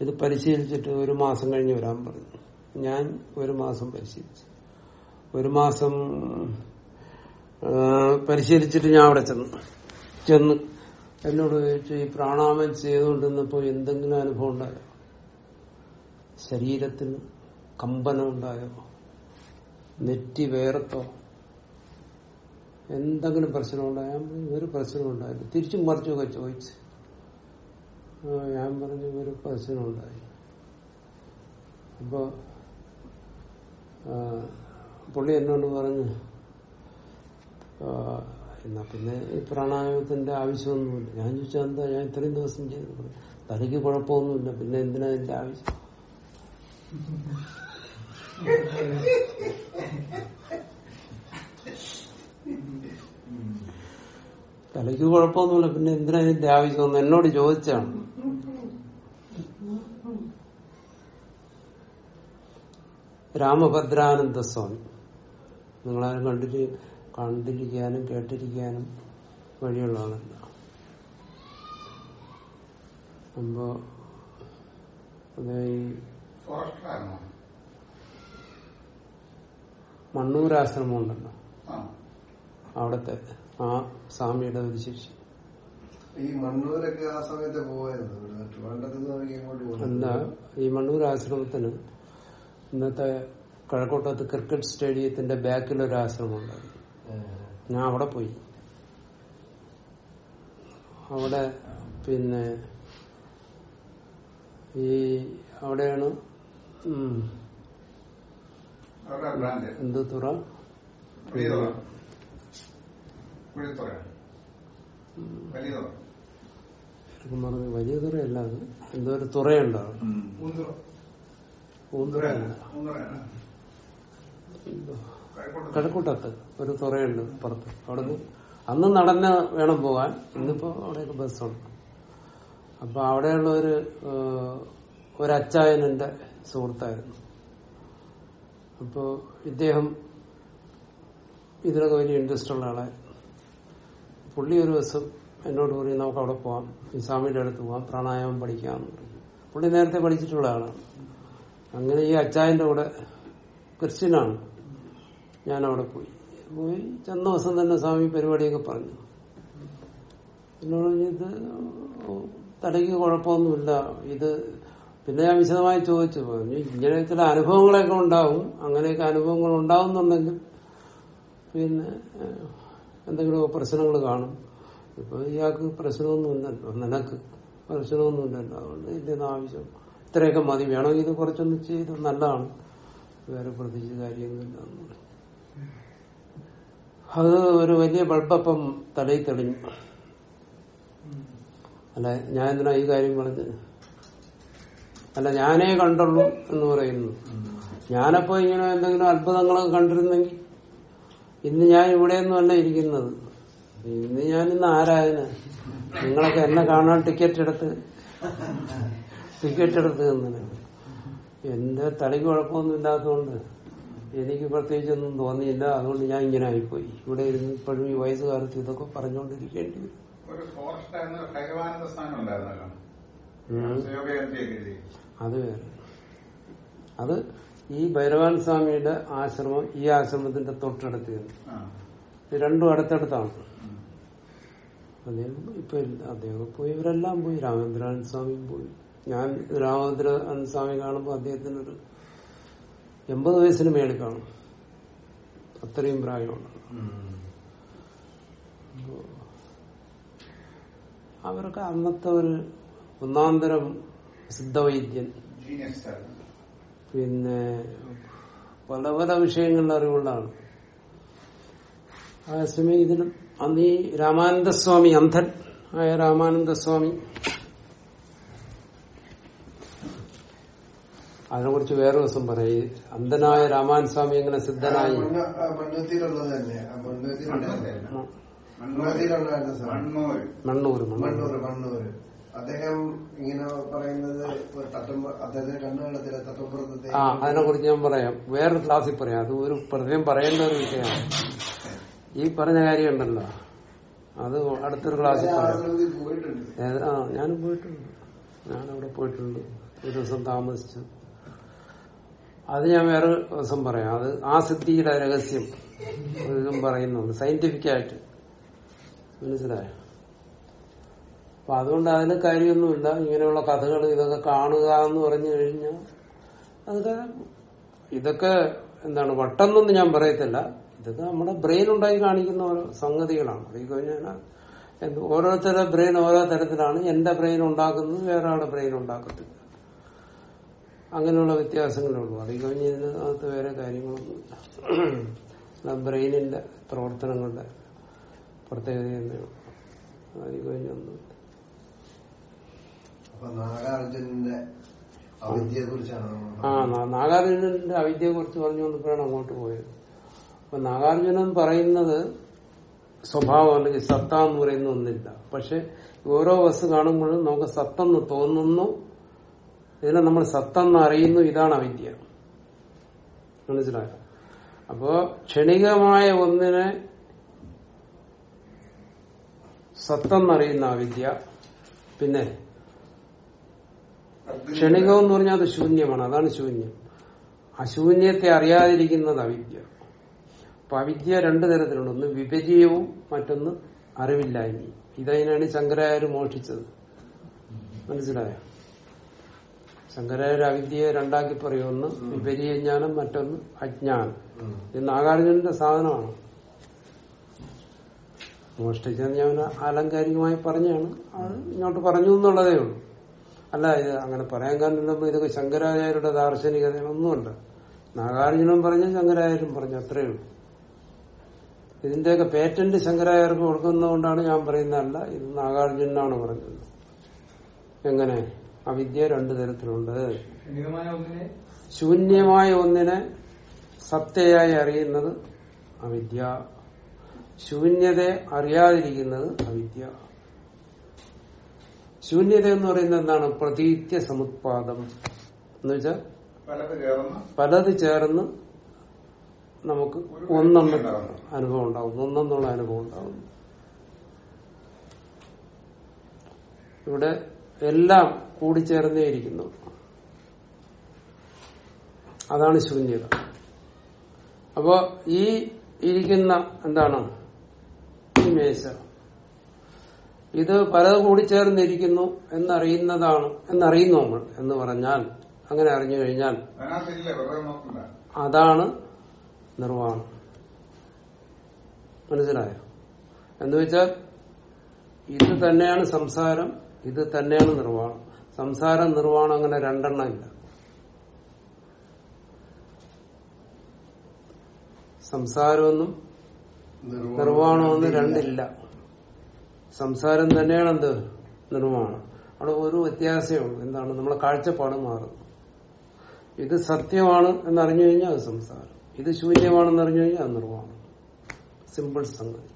A: ഇത് പരിശീലിച്ചിട്ട് ഒരു മാസം കഴിഞ്ഞ് വരാൻ പറഞ്ഞു. ഞാൻ ഒരു മാസം പരിശീലിച്ചു. ഒരു മാസം പരിശീലിച്ചിട്ട് ഞാൻ അവിടെ ചെന്നു. ചെന്ന് എന്നോട് ചോദിച്ചു ഈ പ്രാണായാമം ചെയ്തുകൊണ്ടിരുന്നപ്പോൾ എന്തെങ്കിലും അനുഭവം ഉണ്ടായോ? ശരീരത്തിന് കമ്പനം ഉണ്ടായോ? നെറ്റി വേർത്തോ? എന്തെങ്കിലും പ്രശ്നം ഉണ്ടായോ? ഞാൻ പറഞ്ഞു, ഒരു പ്രശ്നം ഉണ്ടായില്ല. തിരിച്ചും മറിച്ചൊക്കെ ചോദിച്ച്. ഞാൻ പറഞ്ഞു ഒരു പ്രശ്നം ഉണ്ടായി. അപ്പോ ആ, പുള്ളി എന്നോട് പറഞ്ഞു എന്നാ പിന്നെ ഈ പ്രാണായാമത്തിന്റെ ആവശ്യമൊന്നുമില്ല. ഞാൻ ചോദിച്ചാൽ എന്താ ഞാൻ ഇത്രയും ദിവസം ചെയ്തു തലയ്ക്ക് കുഴപ്പമൊന്നുമില്ല പിന്നെ എന്തിനാ എന്റെ ആവശ്യം? തലയ്ക്ക് കുഴപ്പമൊന്നുമില്ല പിന്നെ എന്തിനാ ഇതിന്റെ ആവശ്യം എന്നോട് ചോദിച്ചാണ്. രാമഭദ്രാനന്ദ സ്വാമി നിങ്ങളാരും കണ്ടിട്ട് കണ്ടിരിക്കാനും കേട്ടിരിക്കാനും വഴിയുള്ള ആളല്ല. അപ്പോ ഈ മണ്ണൂരാശ്രമം ഉണ്ടല്ലോ അവിടത്തെ ആ സ്വാമിയുടെ ഒരു ശിക്ഷ
B: ഈ മണ്ണൂരൊക്കെ ആ സമയത്ത് പോവായിരുന്നു.
A: എന്താ? ഈ മണ്ണൂർ ആശ്രമത്തിന് ഇന്നത്തെ കഴക്കൂട്ടത്ത് ക്രിക്കറ്റ് സ്റ്റേഡിയത്തിന്റെ ബാക്കിൽ ഒരു ആശ്രമം ഉണ്ടായിരുന്നു ഞാൻ അവിടെ പോയി. അവിടെ പിന്നെ ഈ അവിടെയാണ് എന്ത് തുറ?
C: വലിയ
A: തുറയല്ല അത്. എന്തോ ഒരു തുറയുണ്ടാവും
C: കഴക്കൂട്ടത്ത്.
A: ഒരു തുറയുണ്ട് പുറത്ത്. അവിടെ അന്ന് നടന്ന് വേണം പോകാൻ. ഇന്നിപ്പോ അവിടെയൊക്കെ ബസ്സുണ്ട്. അപ്പൊ അവിടെയുള്ള ഒരു ഒരച്ചായനന്റെ ഒരു സുഹൃത്തായിരുന്നു. അപ്പോ ഇദ്ദേഹം ഇതിലൊക്കെ വലിയ ഇൻട്രസ്റ്റ് ഉള്ള ആളെ. പുള്ളി ഒരു ദിവസം എന്നോട് പറയും നമുക്ക് അവിടെ പോവാം. ഈ സ്വാമിയുടെ അടുത്ത് പോവാം. പ്രാണായാമം പഠിക്കാം. പുള്ളി നേരത്തെ പഠിച്ചിട്ടുള്ള ആളാണ്. അങ്ങനെ ഈ അച്ചായന്റെ കൂടെ ക്രിസ്ത്യനാണ്. ഞാൻ അവിടെ പോയി. പോയി ചെന്ന ദിവസം തന്നെ സ്വാമി പരിപാടിയൊക്കെ പറഞ്ഞു. എന്നോട് ഇത് തലയ്ക്ക് കുഴപ്പമൊന്നുമില്ല. ഇത് പിന്നെ ഞാൻ വിശദമായി ചോദിച്ചു. പറഞ്ഞു ഇങ്ങനെ ചില അനുഭവങ്ങളൊക്കെ ഉണ്ടാവും. അങ്ങനെയൊക്കെ അനുഭവങ്ങൾ ഉണ്ടാവുന്നുണ്ടെങ്കിൽ പിന്നെ എന്തെങ്കിലും പ്രശ്നങ്ങൾ കാണും. ഇപ്പൊ ഇയാൾക്ക് പ്രശ്നമൊന്നുമില്ലല്ലോ നിനക്ക് പ്രശ്നമൊന്നുമില്ലല്ലോ. അതുകൊണ്ട് ഇതിന്റെ ആവശ്യം ഇത്രയൊക്കെ മതി. വേണമെങ്കിൽ ഇത് കുറച്ചൊന്ന് ചെയ്ത് നല്ലതാണ്. വേറെ പ്രത്യേകിച്ച് കാര്യങ്ങളില്ല എന്ന്. അത് ഒരു വലിയ ബൾബപ്പം തലയിൽ തെളിഞ്ഞു. അല്ല ഞാൻ എന്തിനാ ഈ കാര്യം പറഞ്ഞത്? അല്ല ഞാനേ കണ്ടുള്ളൂ എന്ന് പറയുന്നു. ഞാനപ്പോ ഇങ്ങനെ എന്തെങ്കിലും അത്ഭുതങ്ങളൊക്കെ കണ്ടിരുന്നെങ്കിൽ ഇന്ന് ഞാൻ ഇവിടെയൊന്നുമല്ല ഇരിക്കുന്നത്. ഇന്ന് ഞാൻ ഇന്ന് ആരായന നിങ്ങളൊക്കെ എന്നെ കാണാൻ ടിക്കറ്റ് എടുത്ത്. ടിക്കറ്റ് എടുത്ത് തന്നെ എന്റെ തലയ്ക്ക് കുഴപ്പമൊന്നും ഇല്ലാത്തതുകൊണ്ട് എനിക്ക് പ്രത്യേകിച്ചൊന്നും തോന്നിയില്ല. അതുകൊണ്ട് ഞാൻ ഇങ്ങനെ ആയിപ്പോയി. ഇവിടെ ഇരുന്ന് ഇപ്പോഴും ഈ വയസ്സുകാലത്ത് ഇതൊക്കെ പറഞ്ഞുകൊണ്ടിരിക്കേണ്ടി വരും. അത് വേറെ. അത് ഈ ഭൈരവാൻ സ്വാമിയുടെ ആശ്രമം ഈ ആശ്രമത്തിന്റെ തൊട്ടടുത്ത് രണ്ടും അടുത്തടുത്താണ്. അദ്ദേഹം ഇപ്പൊ അദ്ദേഹം പോയി ഇവരെല്ലാം പോയി. രാമേന്ദ്രൻ സ്വാമിയും പോയി. ഞാൻ രാമേന്ദ്രൻ സ്വാമി കാണുമ്പോൾ അദ്ദേഹത്തിനൊരു എൺപത് വയസ്സിന് മേളിൽ കാണും. അത്രയും പ്രായമുണ്ട് അവർക്ക് അന്നത്തെ ഒരു ഒന്നാന്തരം സിദ്ധവൈദ്യൻ. പിന്നെ പല പല വിഷയങ്ങളിൽ അറിവുള്ളതാണ്. അതേസമയം ഇതിന് അന്ന് ഈ രാമാനന്ദസ്വാമി അന്ധൻ ആയ രാമാനന്ദസ്വാമി അതിനെക്കുറിച്ച് വേറെ ദിവസം പറയും. അന്ധനായ രാമാൻ സ്വാമി എങ്ങനെ സിദ്ധനായി?
C: മണ്ണൂര്
B: മണ്ണൂര് മണ്ണൂര് അദ്ദേഹം ഇങ്ങനെ പറയുന്നത് തട്ടുമ്പ അദ്ദേഹത്തിന് കണ്ണു കാണത്തില്ല തട്ടുമ്പുറത്തെ
A: ആ അതിനെ കുറിച്ച് ഞാൻ പറയാം. വേറൊരു ക്ലാസ്സിൽ പറയാം. അത് ഒരു പ്രത്യേകം പറയേണ്ട ഒരു വിഷയമാണ്. ഈ പറഞ്ഞ കാര്യം ഉണ്ടല്ലോ. അത് അടുത്തൊരു ക്ലാസ്സിൽ പറയാം. ആ ഞാനും പോയിട്ടുണ്ട്. ഞാനവിടെ പോയിട്ടുണ്ട്. ഒരു ദിവസം താമസിച്ചു. അത് ഞാൻ വേറെ ദിവസം പറയാം. അത് ആ സിദ്ധിയുടെ രഹസ്യം ഇതും പറയുന്നുണ്ട്. സയന്റിഫിക് ആയിട്ട്. മനസ്സിലായോ? അപ്പൊ അതുകൊണ്ട് അതിന് കാര്യമൊന്നുമില്ല. ഇങ്ങനെയുള്ള കഥകൾ ഇതൊക്കെ കാണുക എന്ന് പറഞ്ഞു കഴിഞ്ഞാൽ അതൊക്കെ ഇതൊക്കെ എന്താണ് വട്ടെന്നൊന്നും ഞാൻ പറയത്തില്ല. ഇതൊക്കെ നമ്മുടെ ബ്രെയിൻ ഉണ്ടായി കാണിക്കുന്ന ഓരോ സംഗതികളാണ്. അത് കഴിഞ്ഞാൽ ഓരോരുത്തരുടെ ബ്രെയിൻ ഓരോ തരത്തിലാണ്. എന്റെ ബ്രെയിൻ ഉണ്ടാക്കുന്നത് വേറെ ആളുടെ ബ്രെയിൻ ഉണ്ടാക്കത്തില്ല. അങ്ങനെയുള്ള വ്യത്യാസങ്ങളേ ഉള്ളൂ. അത് കഴിഞ്ഞ് ഇതിനകത്ത് വേറെ കാര്യങ്ങളൊന്നുമില്ല ബ്രെയിനിന്റെ പ്രവർത്തനങ്ങളുടെ പ്രത്യേകത തന്നെ ഉള്ളൂ. അത് കഴിഞ്ഞൊന്നുമില്ല
B: നാഗാർജുനന്റെ അവിദ്യയെ കുറിച്ചാണ്
A: ആ നാഗാർജുനന്റെ അവിദ്യയെ കുറിച്ച് പറഞ്ഞുകൊണ്ടിപ്പോഴാണ് അങ്ങോട്ട് പോയത്. അപ്പൊ നാഗാർജുനൻ പറയുന്നത് സ്വഭാവം അല്ലെങ്കിൽ സത്ത എന്ന് പറയുന്ന ഒന്നില്ല. പക്ഷെ ഓരോ വസ്തു കാണുമ്പോഴും നമുക്ക് സത്തെന്ന് തോന്നുന്നു ഇതിനെ നമ്മൾ സത്തെന്ന് അറിയുന്നു ഇതാണ് അവിദ്യ. മനസ്സിലായോ? അപ്പോ ക്ഷണികമായ ഒന്നിനെ സത്തെന്നറിയുന്ന അവിദ്യ പിന്നെ ക്ഷണികം എന്ന് പറഞ്ഞാൽ അത് ശൂന്യമാണ് അതാണ് ശൂന്യം. അശൂന്യത്തെ അറിയാതിരിക്കുന്നത് അവിദ്യ. അപ്പൊ അവിദ്യ രണ്ടു തരത്തിലുണ്ട്. ഒന്ന് വിഭജീയവും മറ്റൊന്ന് അറിവില്ലായ്മയും. ഇതതിനാണ് ശങ്കരാചാര്യം മോഷിച്ചത് മനസ്സിലായോ? ശങ്കരാചാര്യ അവിദ്യയെ രണ്ടാക്കി പറയും. ഒന്ന് വിപരീയ ജ്ഞാനം മറ്റൊന്ന് അജ്ഞാനം. ഇത് നാഗാർജുനന്റെ സാധനമാണ്. മോഷ്ടിച്ചെന്ന് ഞാൻ ആലങ്കാരികമായി പറഞ്ഞാണ് ഇങ്ങോട്ട് പറഞ്ഞു എന്നുള്ളതേ ഉള്ളൂ. അല്ല ഇത് അങ്ങനെ പറയാൻ കാരണം ഇതൊക്കെ ശങ്കരാചാര്യരുടെ ദാർശനികതകളൊന്നുമല്ല നാഗാർജുനൻ പറഞ്ഞു ശങ്കരാചാര്യൻ പറഞ്ഞു അത്രയേ ഉള്ളൂ. ഇതിന്റെയൊക്കെ പേറ്റന്റ് ശങ്കരാചാര്യർക്ക് കൊടുക്കുന്നതുകൊണ്ടാണ് ഞാൻ പറയുന്നതല്ല ഇത് നാഗാർജുനാണ് പറഞ്ഞത്. എങ്ങനെ? അവിദ്യ രണ്ടു തരത്തിലുണ്ട്. ശൂന്യമായ ഒന്നിനെ സത്യയായി അറിയുന്നത് അവിദ്യ. ശൂന്യതയെ അറിയാതിരിക്കുന്നത് അവിദ്യ. ശൂന്യത എന്ന് പറയുന്നത് എന്താണ്? പ്രതീത്യ സമുത്പാദം. എന്ന് വെച്ചാൽ
C: പലത് ചേർന്ന്
A: പലത് ചേർന്ന് നമുക്ക് ഒന്നെന്ന് അനുഭവം ഉണ്ടാവും. ഒന്നെന്നുള്ള അനുഭവം ഉണ്ടാവും. ഇവിടെ എല്ലാം കൂടിച്ചേർന്നേ ഇരിക്കുന്നു. അതാണ് ശൂന്യത. അപ്പോ ഈ ഇരിക്കുന്ന എന്താണ്? ഈ മേശ ഇത് പലത് കൂടിച്ചേർന്നിരിക്കുന്നു എന്നറിയുന്നതാണ് എന്നറിയുന്നു നമ്മൾ എന്ന് പറഞ്ഞാൽ അങ്ങനെ അറിഞ്ഞു കഴിഞ്ഞാൽ അതാണ് നിർവാണം മനസ്സിലായോ? എന്ന് വെച്ചാൽ ഇത് തന്നെയാണ് സംസാരം ഇത് തന്നെയാണ് നിർവാണം സംസാരം നിർവാണം അങ്ങനെ രണ്ടെണ്ണം ഇല്ല. സംസാരമൊന്നും നിർവാണമൊന്നും രണ്ടില്ല. സംസാരം തന്നെയാണ് എന്ത് നിർവാണം അവിടെ ഒരു വ്യത്യാസമേ ഉള്ളൂ. എന്താണ്? നമ്മളെ കാഴ്ചപ്പാട് മാറുന്നു. ഇത് സത്യമാണ് എന്നറിഞ്ഞു കഴിഞ്ഞാൽ അത് സംസാരം. ഇത് ശൂന്യമാണെന്ന് അറിഞ്ഞു കഴിഞ്ഞാൽ അത് നിർവാണം സിമ്പിൾ സംഗതി.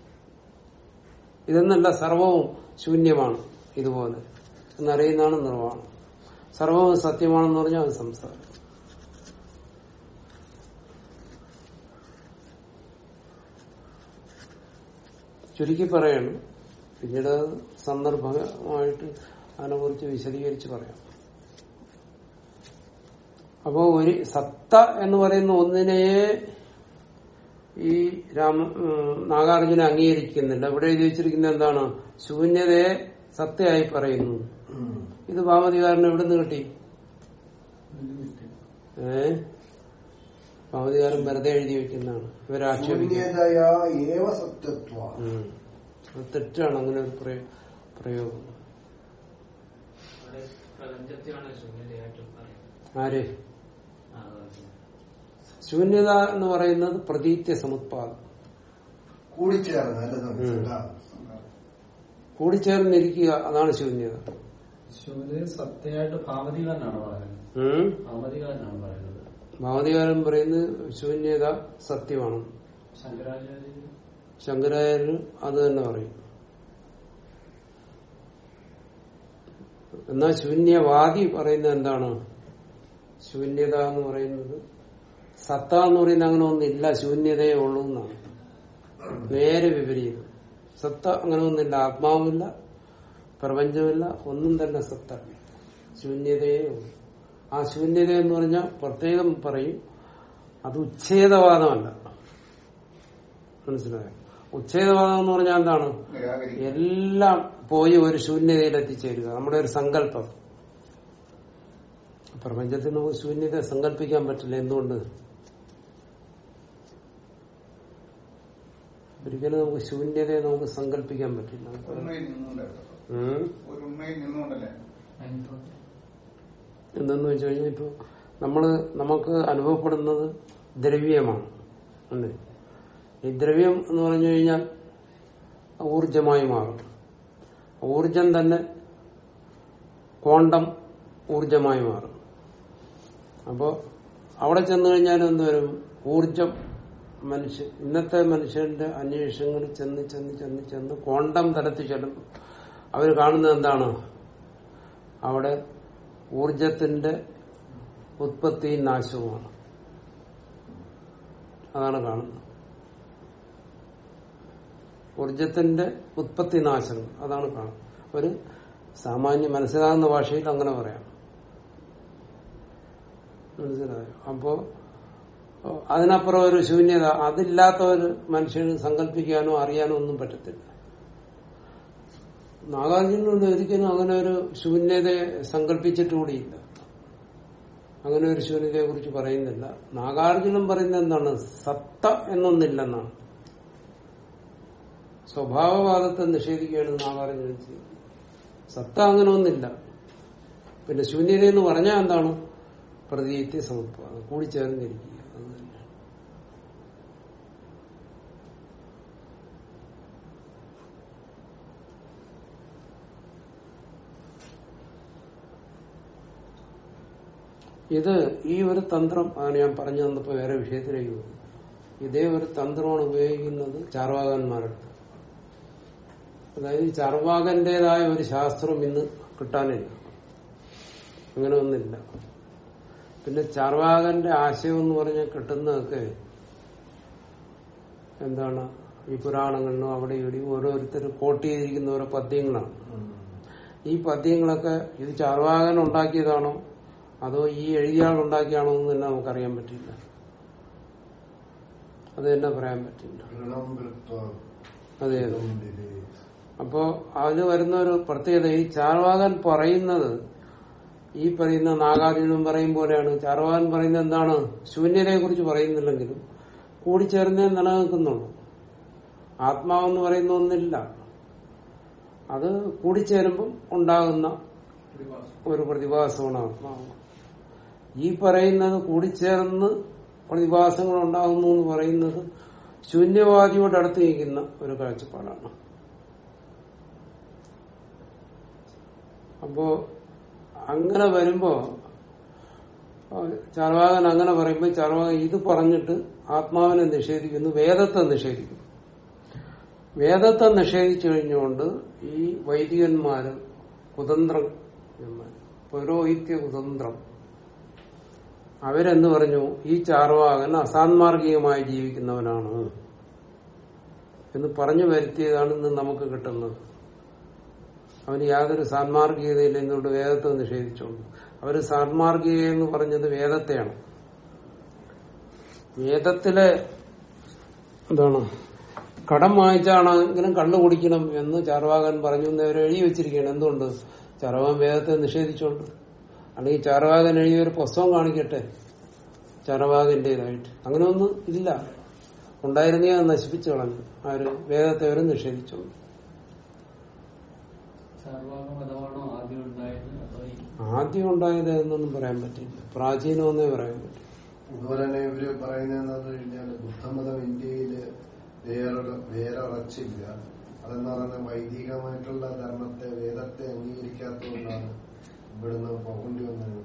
A: ഇതെന്നല്ല സർവവും ശൂന്യമാണ് ഇതുപോലെ. എന്നറിയുന്നതാണ് നിർവാണം സർവവും സത്യമാണെന്ന് പറഞ്ഞാൽ അത് സംസാരം ചുരുക്കി പറയണം. പിന്നീട് സന്ദർഭമായിട്ട് അതിനെക്കുറിച്ച് വിശദീകരിച്ച് പറയാം. അപ്പോ ഒരു സത്ത എന്ന് പറയുന്ന ഒന്നിനെ ഈ രാമ നാഗാർജുന അംഗീകരിക്കുന്നില്ല. ഇവിടെ എഴുതി വെച്ചിരിക്കുന്നത് എന്താണ്? ശൂന്യതയെ സത്തയായി പറയുന്നു. ഇത് ഭാമതികാരന് എവിടെ നിന്ന് കിട്ടി ഏ? ഭാമതികാരൻ വെറുതെ എഴുതി വെക്കുന്നതാണ്. അത് തെറ്റാണ് അങ്ങനെ ഒരു പ്രയോ- പ്രയോഗം. ആര്? ശൂന്യത എന്ന് പറയുന്നത് പ്രതീത്യ സമുത്പാദം.
B: കൂടിച്ചേർന്ന്.
A: കൂടിച്ചേർന്നിരിക്കുക അതാണ് ശൂന്യത. ഭാവതികാരൻ പറയുന്നത്. ശൂന്യത സത്യമാണ്.
G: ശങ്കരാചാര്യ
A: ശങ്കരാചാര്യർ അത് തന്നെ പറയും. എന്നാൽ ശൂന്യവാദി പറയുന്നത് എന്താണ്? ശൂന്യത എന്ന് പറയുന്നത് സത്ത എന്ന് പറയുന്നത് അങ്ങനെ ഒന്നില്ല ശൂന്യതയെ ഉള്ളൂ എന്നാണ്. നേരെ വിപരീതം. സത്ത അങ്ങനെ ഒന്നില്ല ആത്മാവുമില്ല പ്രപഞ്ചമില്ല ഒന്നും തന്നെ സത്ത ശൂന്യതയെ ആ ശൂന്യത എന്ന് പറഞ്ഞാൽ പ്രത്യേകം പറയും അത് ഉച്ഛേദവാദമല്ല. മനസ്സിലായോ? ഉച്ഛേദവാദം എന്ന് പറഞ്ഞാൽ എന്താണ്? എല്ലാം പോയി ഒരു ശൂന്യതയിൽ എത്തിച്ചേരുക. നമ്മുടെ ഒരു സങ്കല്പം. പ്രപഞ്ചത്തിൽ നമുക്ക് ശൂന്യത സങ്കല്പിക്കാൻ പറ്റില്ല. എന്തുകൊണ്ട്? ഒരിക്കലും നമുക്ക് ശൂന്യതയെ നമുക്ക് സങ്കല്പിക്കാൻ പറ്റില്ല. എന്തെന്ന് വെച്ച് കഴിഞ്ഞാൽ ഇപ്പൊ നമ്മൾ നമുക്ക് അനുഭവപ്പെടുന്നത് ദ്രവ്യമാണ്. അല്ലേ? ഈ ദ്രവ്യം എന്ന് പറഞ്ഞു കഴിഞ്ഞാൽ ഊർജമായി മാറും. ഊർജം തന്നെ ക്വാണ്ടം ഊർജമായി മാറും. അപ്പോ അവിടെ ചെന്നു കഴിഞ്ഞാൽ എന്തുവരും ഊർജം മനുഷ്യ ഇന്നത്തെ മനുഷ്യന്റെ അന്വേഷണങ്ങൾ ചെന്ന് ചെന്ന് ചെന്ന് ചെന്ന് ക്വാണ്ടം തലത്തിൽ ചെല്ലുമ്പോൾ അവർ കാണുന്നത് എന്താണ്? അവിടെ ഊർജത്തിന്റെ ഉത്പത്തിയും നാശവുമാണ്. അതാണ് കാണുന്നത്. ഊർജത്തിന്റെ ഉത്പത്തി നാശം. അതാണ് കാണുന്നത്. ഒരു സാമാന്യ മനസ്സിലാകുന്ന ഭാഷയിൽ അങ്ങനെ പറയാം. മനസ്സിലായോ? അപ്പോ അതിനപ്പുറം ഒരു ശൂന്യത. അതില്ലാത്ത ഒരു മനുഷ്യന് സങ്കല്പിക്കാനോ അറിയാനോ ഒന്നും പറ്റത്തില്ല. നാഗാർജുനൊന്നും ഒരിക്കലും അങ്ങനെ ഒരു ശൂന്യതയെ സങ്കല്പിച്ചിട്ടുകൂടിയില്ല. അങ്ങനെ ഒരു ശൂന്യതയെ കുറിച്ച് പറയുന്നില്ല. നാഗാർജുനൻ പറയുന്നത് എന്താണ്? സത്ത എന്നൊന്നില്ലെന്നാണ്. സ്വഭാവവാദത്തെ നിഷേധിക്കുകയാണ് നാഗാർജുനൻ ചെയ്യുന്നത്. സത്ത അങ്ങനെ ഒന്നില്ല. പിന്നെ ശൂന്യത എന്ന് പറഞ്ഞാൽ എന്താണ്? പ്രതീതി സമത്വം. കൂടിച്ചേർന്നിരിക്കുക അത് തന്നെ ഇത് ഈ ഒരു തന്ത്രം ആണ് ഞാൻ പറഞ്ഞു തന്നപ്പോ വേറെ വിഷയത്തിലേക്ക് പോകും. ഇതേ ഒരു തന്ത്രമാണ് ഉപയോഗിക്കുന്നത് ചാർവാകന്മാരുടെ അതായത് ഈ ചാർവാകന്റേതായ ഒരു ശാസ്ത്രം ഇന്ന് കിട്ടാനില്ല. അങ്ങനെ ഒന്നില്ല. പിന്നെ ചാർവാകന്റെ ആശയം എന്ന് പറഞ്ഞ കിട്ടുന്നതൊക്കെ എന്താണ്? ഈ പുരാണങ്ങളിലും അവിടെ ഇവിടെ ഓരോരുത്തർ കോട്ട് ചെയ്തിരിക്കുന്ന ഓരോ പദ്യങ്ങളാണ്. ഈ പദ്യങ്ങളൊക്കെ ഇത് ചാർവാകൻ ഉണ്ടാക്കിയതാണോ? അതോ ഈ എഴുതിയ ആളുണ്ടാക്കിയാണോ എന്ന് തന്നെ നമുക്കറിയാൻ പറ്റില്ല. അത് തന്നെ പറയാൻ പറ്റില്ല. അതെ. അപ്പോ അതിന് വരുന്ന ഒരു പ്രത്യേകത ഈ ചാർവാകൻ പറയുന്നത് ഈ പറയുന്ന നാഗാർജുനൻ പറയും പോലെയാണ്. ചാർവാകൻ പറയുന്നത് എന്താണ്? ശൂന്യതയെ കുറിച്ച് പറയുന്നില്ലെങ്കിലും കൂടിച്ചേർന്നേ നിലനിൽക്കുന്നുള്ളൂ. ആത്മാവെന്ന് പറയുന്ന ഒന്നില്ല. അത് കൂടിച്ചേരുമ്പം ഉണ്ടാകുന്ന ഒരു പ്രതിഭാസമാണ് ആത്മാവ്. ഈ പറയുന്നത് കൂടിച്ചേർന്ന് പ്രതിഭാസങ്ങൾ ഉണ്ടാകുന്നു എന്ന് പറയുന്നത് ശൂന്യവാദിയോട് അടുത്ത് നിൽക്കുന്ന ഒരു കാഴ്ചപ്പാടാണ്. അപ്പോ അങ്ങനെ വരുമ്പോ ചർവാകൻ അങ്ങനെ പറയുമ്പോ ചർവാകൻ ഇത് പറഞ്ഞിട്ട് ആത്മാവിനെ നിഷേധിക്കുന്നു വേദത്തെ നിഷേധിക്കുന്നു. വേദത്തെ നിഷേധിച്ചു കഴിഞ്ഞുകൊണ്ട് ഈ വൈദികന്മാര് കുതന്ത്രം പൗരോഹിത്യ കുതന്ത്രം അവരെന്ന് പറഞ്ഞു? ഈ ചാർവാകൻ അസാന്മാർഗികമായി ജീവിക്കുന്നവനാണ്. എന്ന് പറഞ്ഞു വരുത്തിയതാണ് ഇന്ന് നമുക്ക് കിട്ടുന്നത്. അവന് യാതൊരു സാൻമാർഗികതയില്ല എന്നുകൊണ്ട് വേദത്തെ നിഷേധിച്ചുകൊണ്ട് അവർ സാൻമാർഗിക എന്ന് പറഞ്ഞത് വേദത്തെയാണ്. വേദത്തിലെ എന്താണ്? കടം വാങ്ങിച്ചാണെങ്കിലും കള്ളു കുടിക്കണം എന്ന് ചാർവാകൻ പറഞ്ഞു എന്ന് അവർ എഴുതി വെച്ചിരിക്കുകയാണ്. എന്തുകൊണ്ട്? ചാർവാകൻ വേദത്തെ നിഷേധിച്ചുകൊണ്ട് അല്ലെങ്കിൽ ചാർവാകൻ എഴുതിയ ഒരു പുസ്തകം കാണിക്കട്ടെ? ചാർവാകന്റേതായിട്ട് അങ്ങനെ ഒന്നും ഇല്ല. ഉണ്ടായിരുന്നേ അത് നശിപ്പിച്ചു കളഞ്ഞു. ആര് വേദത്തെ
G: അവരും നിഷേധിച്ചു. ആദ്യം ഉണ്ടായത് അതോ
A: ആദ്യം ഉണ്ടായത് എന്നൊന്നും പറയാൻ പറ്റില്ല. പ്രാചീനമെന്നേ പറയാൻ പറ്റും.
B: അതുപോലെ തന്നെ ഇവർ പറയുന്ന കഴിഞ്ഞാൽ ബുദ്ധമതം ഇന്ത്യയിൽ വേറൊരു വേറൊറച്ചില്ല. അതെന്ന് പറയുന്നത് വൈദികമായിട്ടുള്ള ധർമ്മത്തെ വേദത്തെ അംഗീകരിക്കാത്തതുകൊണ്ടാണ്. ഇവിടുന്ന് പോകേണ്ടി വന്നു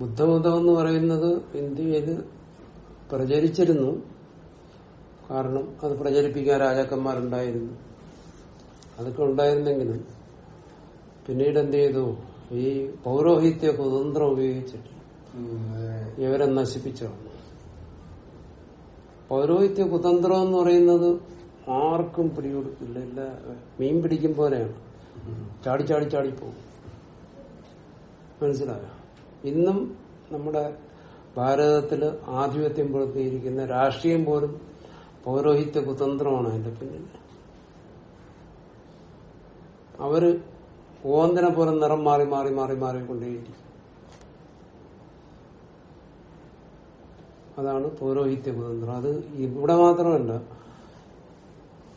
A: ബുദ്ധമതം എന്ന് പറയുന്നത് ഇന്ത്യയിൽ പ്രചരിച്ചിരുന്നു? കാരണം അത് പ്രചരിപ്പിക്കാൻ രാജാക്കന്മാരുണ്ടായിരുന്നു. അതൊക്കെ ഉണ്ടായിരുന്നെങ്കിലും പിന്നീട് എന്ത് ചെയ്തു? ഈ പൗരോഹിത്യ കുതന്ത്രം ഉപയോഗിച്ചിട്ട് ഇവരെ നശിപ്പിച്ചു. പൗരോഹിത്യ കുതന്ത്രം എന്ന് പറയുന്നത് ആർക്കും പിടികൊടുക്കില്ല മീൻ പിടിക്കും പോലെയാണ്. ചാടി ചാടി ചാടി പോകും. മനസ്സിലായോ ഇന്നും നമ്മുടെ ഭാരതത്തിൽ ആധിപത്യം പുലർത്തിയിരിക്കുന്ന രാഷ്ട്രീയം പോലും പൗരോഹിത്യ കുതന്ത്രമാണ് അതിന്റെ പിന്നിൽ അവർ ഓന്തിനെ പോലെ നിറം മാറി മാറി മാറി മാറിക്കൊണ്ടേയിരിക്കും അതാണ് പൗരോഹിത്യ കുതന്ത്രം. അത് ഇവിടെ മാത്രമല്ല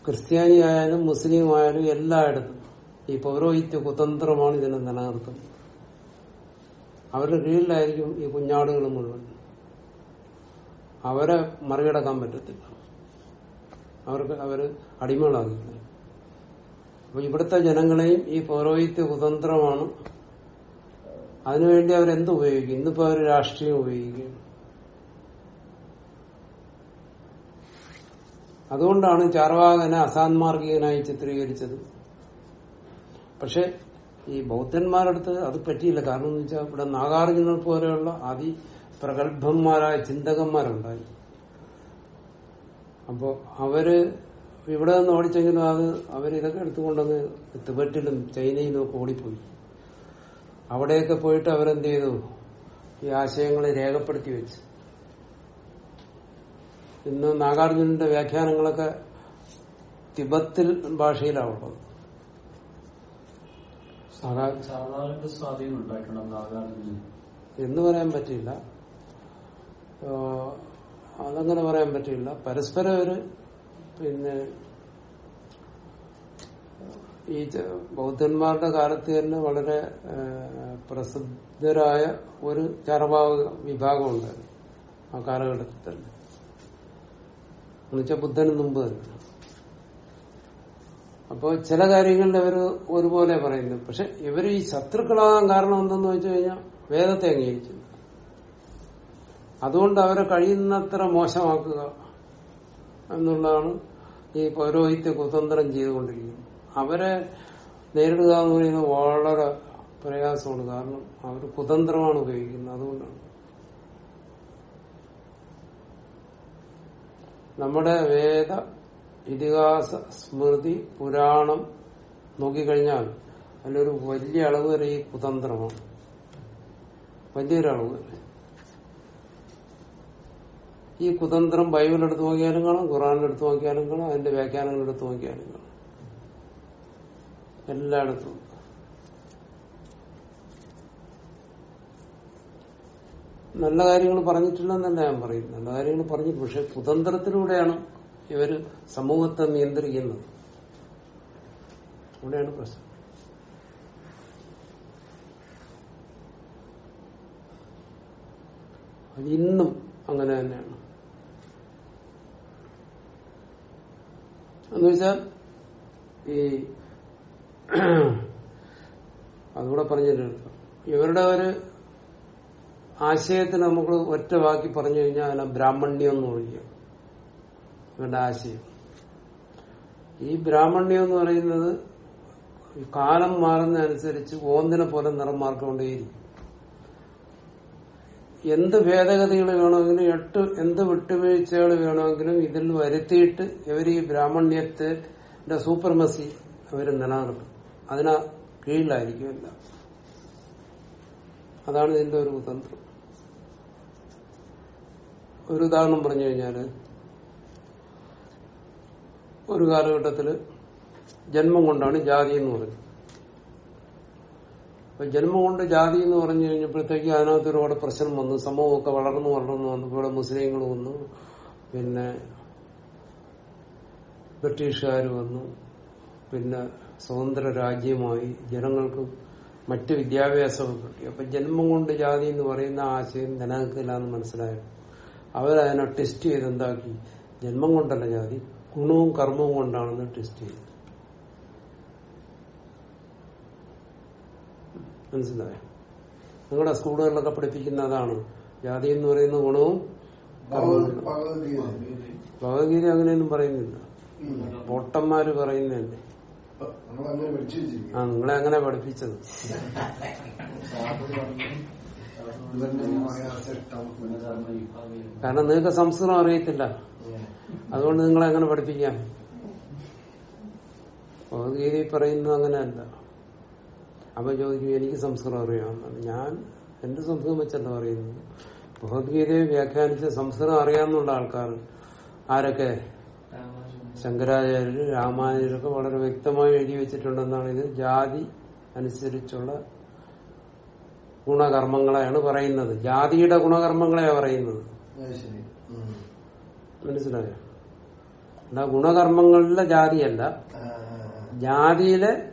A: ക്രിസ്ത്യാനി ആയാലും മുസ്ലിം ആയാലും എല്ലായിടത്തും ഈ പൗരോഹിത്യ കുതന്ത്രമാണ് ഇതിനെ നിലനിർത്തുന്നത്. അവരുടെ കീഴിലായിരിക്കും ഈ കുഞ്ഞാടുകൾ മുഴുവൻ. അവരെ മറികടക്കാൻ പറ്റത്തില്ല. അവർക്ക് അവർ അടിമകളാകില്ല അപ്പൊ ഇവിടുത്തെ ജനങ്ങളെയും ഈ പൗരോഹിത്യ കുതന്ത്രമാണ് അതിനുവേണ്ടി അവരെന്ത് ഉപയോഗിക്കും? ഇന്നിപ്പോ അവർ രാഷ്ട്രീയം ഉപയോഗിക്കും അതുകൊണ്ടാണ് ചാർവാകനെ അസാൻമാർഗികനായി ചിത്രീകരിച്ചത്. പക്ഷെ ഈ ബൗദ്ധന്മാരടുത്ത് അത് പറ്റിയില്ല. കാരണം എന്ന് വെച്ചാൽ ഇവിടെ നാഗാർജുനർ പോലെയുള്ള അതി പ്രഗത്ഭന്മാരായ ചിന്തകന്മാരുണ്ടായി. അപ്പോ അവർ ഇവിടെ നിന്ന് ഓടിച്ചെങ്കിലും അത് അവരിതൊക്കെ എടുത്തുകൊണ്ടങ്ങ് തിബറ്റിലും ചൈനയിലും ഒക്കെ ഓടിപ്പോയി. അവിടെയൊക്കെ പോയിട്ട് അവരെന്ത് ചെയ്തു? ഈ ആശയങ്ങളെ രേഖപ്പെടുത്തി വെച്ച്. ഇന്ന് നാഗാർജുനന്റെ വ്യാഖ്യാനങ്ങളൊക്കെ തിബത്തിൽ ഭാഷയിലാണുള്ളത് നാഗാ-
G: ചാർവാകന്റെ സ്വാധീനം ഉണ്ടായിട്ടുണ്ടോ നാഗാർജുന
A: എന്ന് പറയാൻ പറ്റില്ല അതങ്ങനെ പറയാൻ പറ്റില്ല പരസ്പരം ഒരു പിന്നെ ഈ ബൗദ്ധന്മാരുടെ കാലത്ത് തന്നെ വളരെ പ്രസിദ്ധരായ ഒരു ചാർവാക വിഭാഗം ഉണ്ടായിരുന്നു ആ കാലഘട്ടത്തിൽ തന്നെ. എന്നുവെച്ചാൽ ബുദ്ധന് മുമ്പ് തന്നെ. അപ്പോൾ ചില കാര്യങ്ങളിൽ അവർ ഒരുപോലെ പറയുന്നു. പക്ഷെ ഇവർ ഈ ശത്രുക്കളാകാൻ കാരണം എന്തെന്ന് വെച്ചു കഴിഞ്ഞാൽ വേദത്തെ അംഗീകരിക്കുന്നു അതുകൊണ്ട് അവരെ കഴിയുന്നത്ര മോശമാക്കുക എന്നുള്ളതാണ് ഈ പൗരോഹിത്യ കുതന്ത്രം ചെയ്തുകൊണ്ടിരിക്കുന്നത്. അവരെ നേരിടുക എന്ന് പറയുന്നത് വളരെ പ്രയാസമാണ്. കാരണം അവർ കുതന്ത്രമാണ് ഉപയോഗിക്കുന്നത്. അതുകൊണ്ടാണ്. നമ്മുടെ വേദ ഇതിഹാസ സ്മൃതി പുരാണം നോക്കിക്കഴിഞ്ഞാൽ അതിലൊരു വലിയ അളവ് വരെ ഈ കുതന്ത്രമാണ്. വലിയൊരളവ് വരെ. ഈ കുതന്ത്രം ബൈബിൾ എടുത്ത് നോക്കിയാലും കാണാം ഖുറാനിലെടുത്ത് നോക്കിയാലും കാണാം അതിന്റെ വ്യാഖ്യാനങ്ങൾ എടുത്ത് നോക്കിയാലും കാണാം. എല്ലായിടത്തും നല്ല കാര്യങ്ങൾ പറഞ്ഞിട്ടില്ലെന്നല്ല ഞാൻ പറയുന്നത്. നല്ല കാര്യങ്ങൾ പറഞ്ഞു പക്ഷെ കുതന്ത്രത്തിലൂടെയാണ് ഇവർ സമൂഹത്തെ നിയന്ത്രിക്കുന്നത്. അവിടെയാണ് പ്രശ്നം. ഇന്നും അങ്ങനെ തന്നെയാണ്. എന്ന് വെച്ചാൽ ഈ അതുകൂടെ പറഞ്ഞിട്ടുണ്ട്. ഇവരുടെ ഒരു ആശയത്തിന് നമുക്ക് ഒറ്റ വാക്കി പറഞ്ഞു കഴിഞ്ഞാൽ അതിനെ ബ്രാഹ്മണ്യം എന്ന് വിളിക്കാം. ഇവരുടെ ആശയം ഈ ബ്രാഹ്മണ്യം എന്ന് പറയുന്നത് കാലം മാറുന്നതനുസരിച്ച് ഓന്തിനെ പോലെ നിറം മാറിക്കൊണ്ടേയിരിക്കും. എന്ത് ഭേദഗതികൾ വേണമെങ്കിലും എട്ട് എന്ത് വിട്ടുവീഴ്ചകൾ വേണമെങ്കിലും ഇതിൽ വരുത്തിയിട്ട് ഇവർ ഈ ബ്രാഹ്മണ്യത്തിന്റെ സൂപ്പർമസി അവർ നിലനിർത്തും. അതിനാ കീഴിലായിരിക്കും എല്ലാം. അതാണ് ഇതിന്റെ ഒരു തന്ത്രം. ഒരു ഉദാഹരണം പറഞ്ഞു കഴിഞ്ഞാൽ ഒരു കാലഘട്ടത്തിൽ ജന്മം കൊണ്ടാണ് ജാതി എന്ന് പറഞ്ഞത് അപ്പൊ ജന്മം കൊണ്ട് ജാതി എന്ന് പറഞ്ഞു കഴിഞ്ഞപ്പോഴത്തേക്ക് അതിനകത്ത് ഒരുപാട് പ്രശ്നം വന്നു. സമൂഹമൊക്കെ വളർന്നു വളർന്നു വന്നു ഇവിടെ മുസ്ലിങ്ങൾ വന്നു. പിന്നെ ബ്രിട്ടീഷുകാർ വന്നു. പിന്നെ സ്വതന്ത്ര രാജ്യമായി ജനങ്ങൾക്ക് മറ്റ് വിദ്യാഭ്യാസമൊക്കെ കിട്ടി. അപ്പൊ ജന്മം കൊണ്ട് ജാതി എന്ന് പറയുന്ന ആശയം നിലനിൽക്കില്ല എന്ന് മനസ്സിലായത് അവരതിനെ ടെസ്റ്റ് ചെയ്ത് എന്താക്കി? ജന്മം കൊണ്ടല്ല ജാതി. ഗുണവും കർമ്മവും കൊണ്ടാണെന്ന് ടെസ്റ്റ് ചെയ്തു. മനസ്സിലായോ? നിങ്ങളുടെ സ്കൂളുകളിലൊക്കെ പഠിപ്പിക്കുന്ന അതാണ്. ജാതി എന്ന് പറയുന്ന ഗുണവും
B: ഭഗവത്ഗീത
A: അങ്ങനെയൊന്നും പറയുന്നില്ല. പൊട്ടന്മാര് പറയുന്നതല്ലേ. ആ നിങ്ങളെ അങ്ങനെ പഠിപ്പിച്ചത്. കാരണം നിങ്ങൾക്ക് സംസ്കൃതം അറിയത്തില്ല. അതുകൊണ്ട് നിങ്ങളെ അങ്ങനെ പഠിപ്പിക്കാം. ഭഗവത്ഗീതയിൽ പറയുന്നത് അങ്ങനെയല്ല. അപ്പൊ ചോദിക്കും എനിക്ക് സംസ്കൃതം അറിയാമെന്നാണ് ഞാൻ എന്റെ സംസ്കൃതം വെച്ചല്ല പറയുന്നത്. ഭഗവത്ഗീതയെ വ്യാഖ്യാനിച്ച് സംസ്കൃതം അറിയാമെന്നുള്ള ആൾക്കാർ ആരൊക്കെ? ശങ്കരാചാര്യര് രാമാനുജരൊക്കെ വളരെ വ്യക്തമായി എഴുതി വെച്ചിട്ടുണ്ടെന്നാണ് ഇത്. ജാതി അനുസരിച്ചുള്ള ഗുണകർമ്മങ്ങളെയാണ് പറയുന്നത്. ജാതിയുടെ ഗുണകർമ്മങ്ങളെയാണ് പറയുന്നത്. മനസ്സിലായോ? അല്ല ഗുണകർമ്മങ്ങളിലെ ജാതിയല്ല. ജാതിയിലെ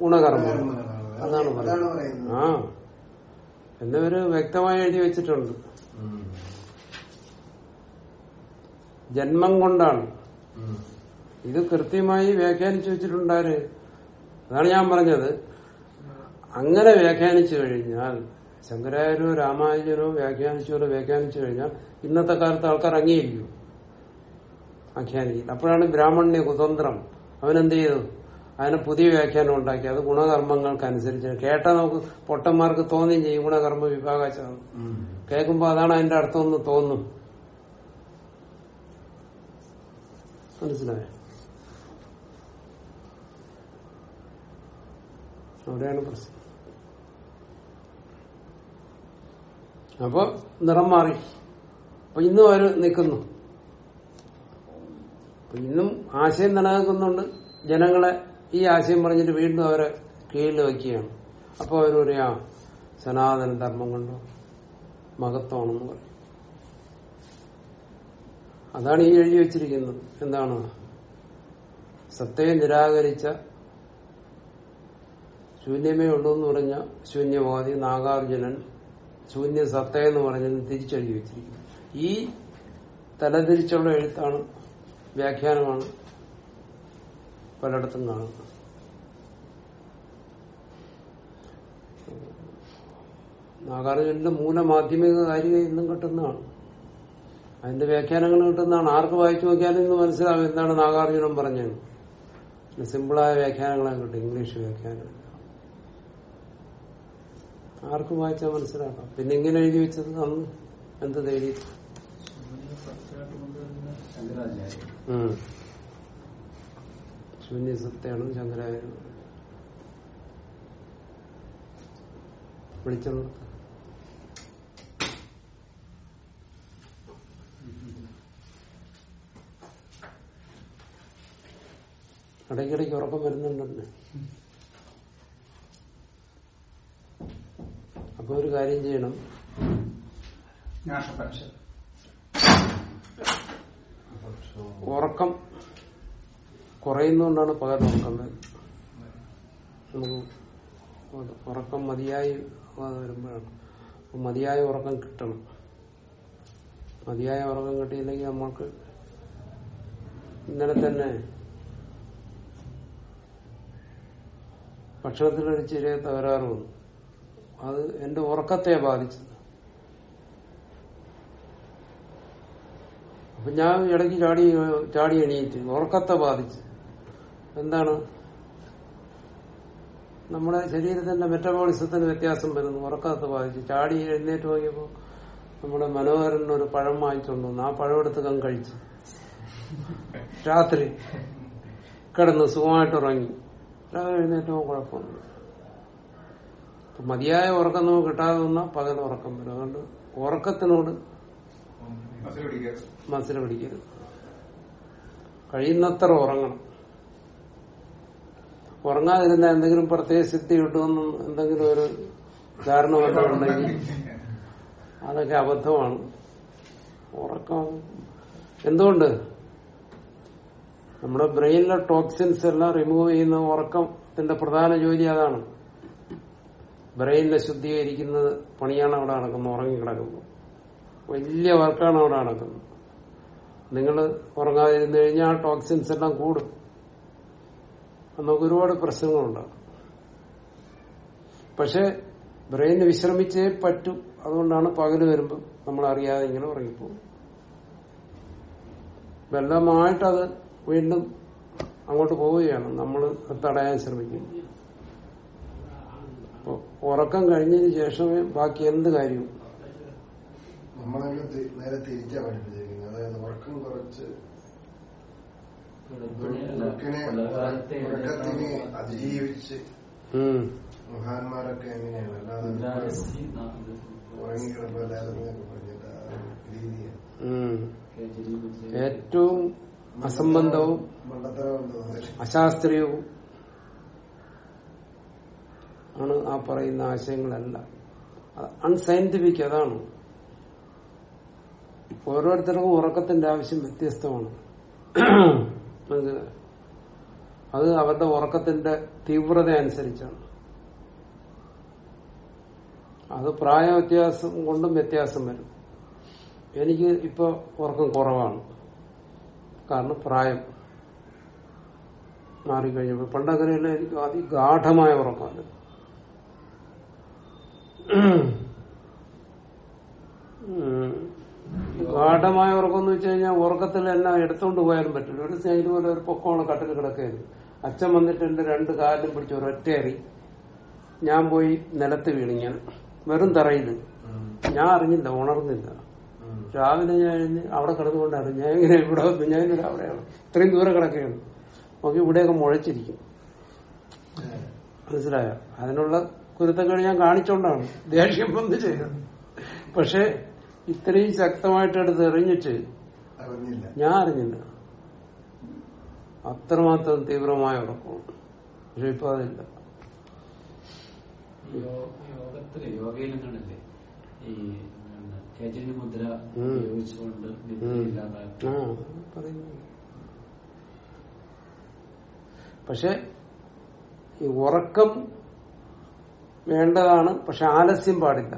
A: ഗുണകർമ്മം. അതാണ് പറയുന്നത്. ആ. എന്നിവര് വ്യക്തമായി എഴുതി വെച്ചിട്ടുണ്ട്. ജന്മം കൊണ്ടാണ്. ഇത് കൃത്യമായി വ്യാഖ്യാനിച്ചു വെച്ചിട്ടുണ്ടാര്? അതാണ് ഞാൻ പറഞ്ഞത്. അങ്ങനെ വ്യാഖ്യാനിച്ചു കഴിഞ്ഞാൽ ശങ്കരാചാര്യോ രാമാനുജനോ വ്യാഖ്യാനിച്ചോ വ്യാഖ്യാനിച്ചു കഴിഞ്ഞാൽ ഇന്നത്തെ കാലത്ത് ആൾക്കാർ അംഗീകരിക്കും. ആഖ്യാനിക്കും. അപ്പോഴാണ് ബ്രാഹ്മണ്യ കുതന്ത്രം. അവനെന്ത് ചെയ്തു അതിനെ പുതിയ വ്യാഖ്യാനം ഉണ്ടാക്കി. അത് ഗുണകർമ്മങ്ങൾക്കനുസരിച്ച്. കേട്ടാ നമുക്ക് പൊട്ടന്മാർക്ക് തോന്നുകയും ചെയ്യും. ഗുണകർമ്മ വിഭാഗാച്ചാണ്. കേൾക്കുമ്പോ അതാണ് അതിന്റെ അർത്ഥം എന്ന് തോന്നും. മനസ്സിലായോ? അവിടെയാണ് പ്രശ്നം. അപ്പൊ നിറം മാറി. അപ്പൊ ഇന്നും അവർ നിൽക്കുന്നു. ഇന്നും ആശയം നിലനിൽക്കുന്നുണ്ട് ജനങ്ങളെ ഈ ആശയം പറഞ്ഞിട്ട് വീണ്ടും അവരെ കീഴിൽ വയ്ക്കുകയാണ്. അപ്പൊ അവർ പറയാ സനാതന ധർമ്മം കൊണ്ടോ? മഹത്വമാണെന്ന് പറയും അതാണ് ഈ എഴുതി വെച്ചിരിക്കുന്നത്. എന്താണ്? സത്യം നിരാകരിച്ച ശൂന്യമേ ഉള്ളൂ എന്ന് പറഞ്ഞ ശൂന്യവാദി നാഗാർജുനൻ ശൂന്യ സത്തയെന്ന് എന്ന് പറഞ്ഞത് തിരിച്ചെഴുതി വെച്ചിരിക്കുന്നു. ഈ തലതിരിച്ചുള്ള എഴുത്താണ് വ്യാഖ്യാനമാണ് പലയിടത്തും കാണുന്നത്. നാഗാർജുനന്റെ മൂലമാധ്യമിക കാര്യം ഇന്നും കിട്ടുന്നതാണ്. അതിന്റെ വ്യാഖ്യാനങ്ങൾ കിട്ടുന്നതാണ്. ആർക്ക് വായിച്ചു നോക്കിയാലും ഇന്ന് മനസ്സിലാവും എന്താണ് നാഗാർജുനൻ പറഞ്ഞത്. സിമ്പിളായ വ്യാഖ്യാനങ്ങളാണ് കിട്ടും ഇംഗ്ലീഷ് വ്യാഖ്യാനം ആർക്ക് വായിച്ചാൽ മനസ്സിലാക്കാം. പിന്നെ ഇങ്ങനെ എഴുതി വെച്ചത് എന്ത് തേടി. ശൂന്യസത്യാണ് ശങ്കരാചാര്യ വിളിച്ചത് ഇടയ്ക്കിടയ്ക്ക് ഉറക്കം വരുന്നുണ്ടെന്ന്. അപ്പൊ ഒരു കാര്യം ചെയ്യണം. ഉറക്കം കുറയുന്നതുകൊണ്ടാണ് പകൽ ഉറക്കുന്നത്. ഉറക്കം മതിയായി വരുമ്പോഴാണ്. മതിയായ ഉറക്കം കിട്ടണം. മതിയായ ഉറക്കം കിട്ടിയില്ലെങ്കിൽ നമ്മൾക്ക് ഇന്നലെ തന്നെ ഭക്ഷണത്തിലൊരു ചെറിയ തകരാറ് വന്നു. അത് എന്റെ ഉറക്കത്തെ ബാധിച്ചത്. അപ്പൊ ഞാൻ ഇടയ്ക്ക് ചാടി ചാടി എണീറ്റ് ഉറക്കത്തെ ബാധിച്ച്. എന്താണ്? നമ്മുടെ ശരീരത്തിന്റെ മെറ്റബോളിസത്തിന് വ്യത്യാസം വരുന്നു. ഉറക്കത്തെ ബാധിച്ച്. ചാടി എഴുന്നേറ്റ് നോക്കിയപ്പോ നമ്മുടെ മനോഹരൻ ഒരു പഴം വാങ്ങിച്ചുകൊണ്ടു ആ പഴം എടുത്ത് കൺ കഴിച്ചു. രാത്രി കിടന്ന് സുഖമായിട്ട് ഉറങ്ങി. രാവിലെ എഴുന്നേറ്റവും കുഴപ്പമൊന്നുമില്ല. അപ്പൊ മതിയായ ഉറക്കം നമുക്ക് കിട്ടാതെ വന്നാൽ പകൽ ഉറക്കം വരും. അതുകൊണ്ട് ഉറക്കത്തിനോട് മനസ്സിൽ പിടിക്കരുത് കഴിയുന്നത്ര ഉറങ്ങണം. ഉറങ്ങാതിരുന്ന എന്തെങ്കിലും പ്രത്യേക സിദ്ധി കിട്ടുമെന്ന് എന്തെങ്കിലും ഒരു ധാരണ കണ്ടുണ്ടെങ്കിൽ അതൊക്കെ അബദ്ധമാണ്. ഉറക്കം. എന്തുകൊണ്ട്? നമ്മുടെ ബ്രെയിനിലെ ടോക്സിൻസ് എല്ലാം റിമൂവ് ചെയ്യുന്ന ഉറക്കത്തിന്റെ പ്രധാന ജോലി അതാണ്. ബ്രെയിനിനെ ശുദ്ധീകരിക്കുന്നത് പണിയാണ് അവിടെ നടക്കുന്നത് ഉറങ്ങി ഉറങ്ങിക്കിടക്കുന്നത്. വലിയ വർക്കാണ് അവിടെ നടക്കുന്നത്. നിങ്ങൾ ഉറങ്ങാതിരുന്നു കഴിഞ്ഞാൽ ആ ടോക്സിൻസ് എല്ലാം കൂടും. നമുക്ക് ഒരുപാട് പ്രശ്നങ്ങളുണ്ടാകും പക്ഷെ ബ്രെയിൻ വിശ്രമിച്ചേ പറ്റും. അതുകൊണ്ടാണ് പകൽ വരുമ്പോൾ നമ്മൾ അറിയാതെ ഇങ്ങനെ ഉറങ്ങിപ്പോകും വെള്ളമായിട്ടത് വീണ്ടും അങ്ങോട്ട് പോവുകയാണ്. നമ്മൾ തടയാൻ ശ്രമിക്കുന്നു ഉറക്കം കഴിഞ്ഞതിന് ശേഷമേ ബാക്കി എന്ത് കാര്യവും
B: നമ്മളെല്ലാം നേരെ തിരിച്ചാ പഠിപ്പിച്ചിരിക്കുന്നത്. അതായത് ഉറക്കം കുറച്ച് ഉറക്കത്തിനെ അതിജീവിച്ച്. മഹാന്മാരൊക്കെ എങ്ങനെയാണ്? അല്ലാതെ ഉറങ്ങിക്കിടപ്പല്ലാതെ പറഞ്ഞിട്ട് രീതിയാണ്
A: ഏറ്റവും അസംബന്ധവും അശാസ്ത്രീയവും ആണ് ആ പറയുന്ന ആശയങ്ങളല്ല. അൺസയന്റിഫിക് അതാണ്. ഓരോരുത്തർക്കും ഉറക്കത്തിന്റെ ആവശ്യം വ്യത്യസ്തമാണ്? അത് അവരുടെ ഉറക്കത്തിന്റെ തീവ്രത അനുസരിച്ചാണ് അത് പ്രായ വ്യത്യാസം കൊണ്ടും വ്യത്യാസം വരും എനിക്ക് ഇപ്പൊ ഉറക്കം കുറവാണ് കാരണം പ്രായം മാറിക്കഴിഞ്ഞപ്പോൾ പണ്ടങ്ങനെയല്ല എനിക്ക് അതിഗാഠമായ ഉറക്കമാണ് ഉം. ഗാഠമായ ഉറക്കം വെച്ച് കഴിഞ്ഞാൽ ഉറക്കത്തിൽ എല്ലാം എടുത്തോണ്ട് പോയാലും പറ്റില്ല. ഒരു സ്നേഹിത പോലെ ഒരു പൊക്കമാണ് കട്ടിൽ കിടക്കരുത്. അച്ഛൻ വന്നിട്ട് എന്റെ രണ്ട് കാലിലും പിടിച്ച് ഒരൊറ്റയറി ഞാൻ പോയി നിലത്ത് വീണിങ്ങനെ വെറും തറയിൽ. ഞാൻ അറിഞ്ഞില്ല ഉണർന്നില്ല. രാവിലെ ഞാൻ അവിടെ കിടന്നുകൊണ്ട് അറിഞ്ഞു ഞാൻ ഇങ്ങനെ ഇവിടെ ഞാൻ ഇങ്ങനെ അവിടെയാണ് ഇത്രയും ദൂരം കിടക്കുകയാണ്. നോക്കി ഇവിടെയൊക്കെ മുഴച്ചിരിക്കും. മനസ്സിലായോ? അതിനുള്ള കുരുത്തക്കേട് ഞാൻ കാണിച്ചോണ്ടാണ്. ദേഷ്യം വന്ന് ചെയ്തത് പക്ഷെ ഇത്രയും ശക്തമായിട്ട് എടുത്ത് എറിഞ്ഞിട്ട് ഞാൻ അറിഞ്ഞില്ല. അത്രമാത്രം തീവ്രമായ ഉറക്കമാണ് പക്ഷെ ഇപ്പൊ അതില്ല.
G: യോഗത്തിൽ യോഗയിലും കണ്ടില്ലേ ഈ കേജരി മുദ്ര. ഉപയോഗിച്ചുകൊണ്ട്
A: പക്ഷെ ഈ ഉറക്കം വേണ്ടതാണ് പക്ഷെ ആലസ്യം പാടില്ല.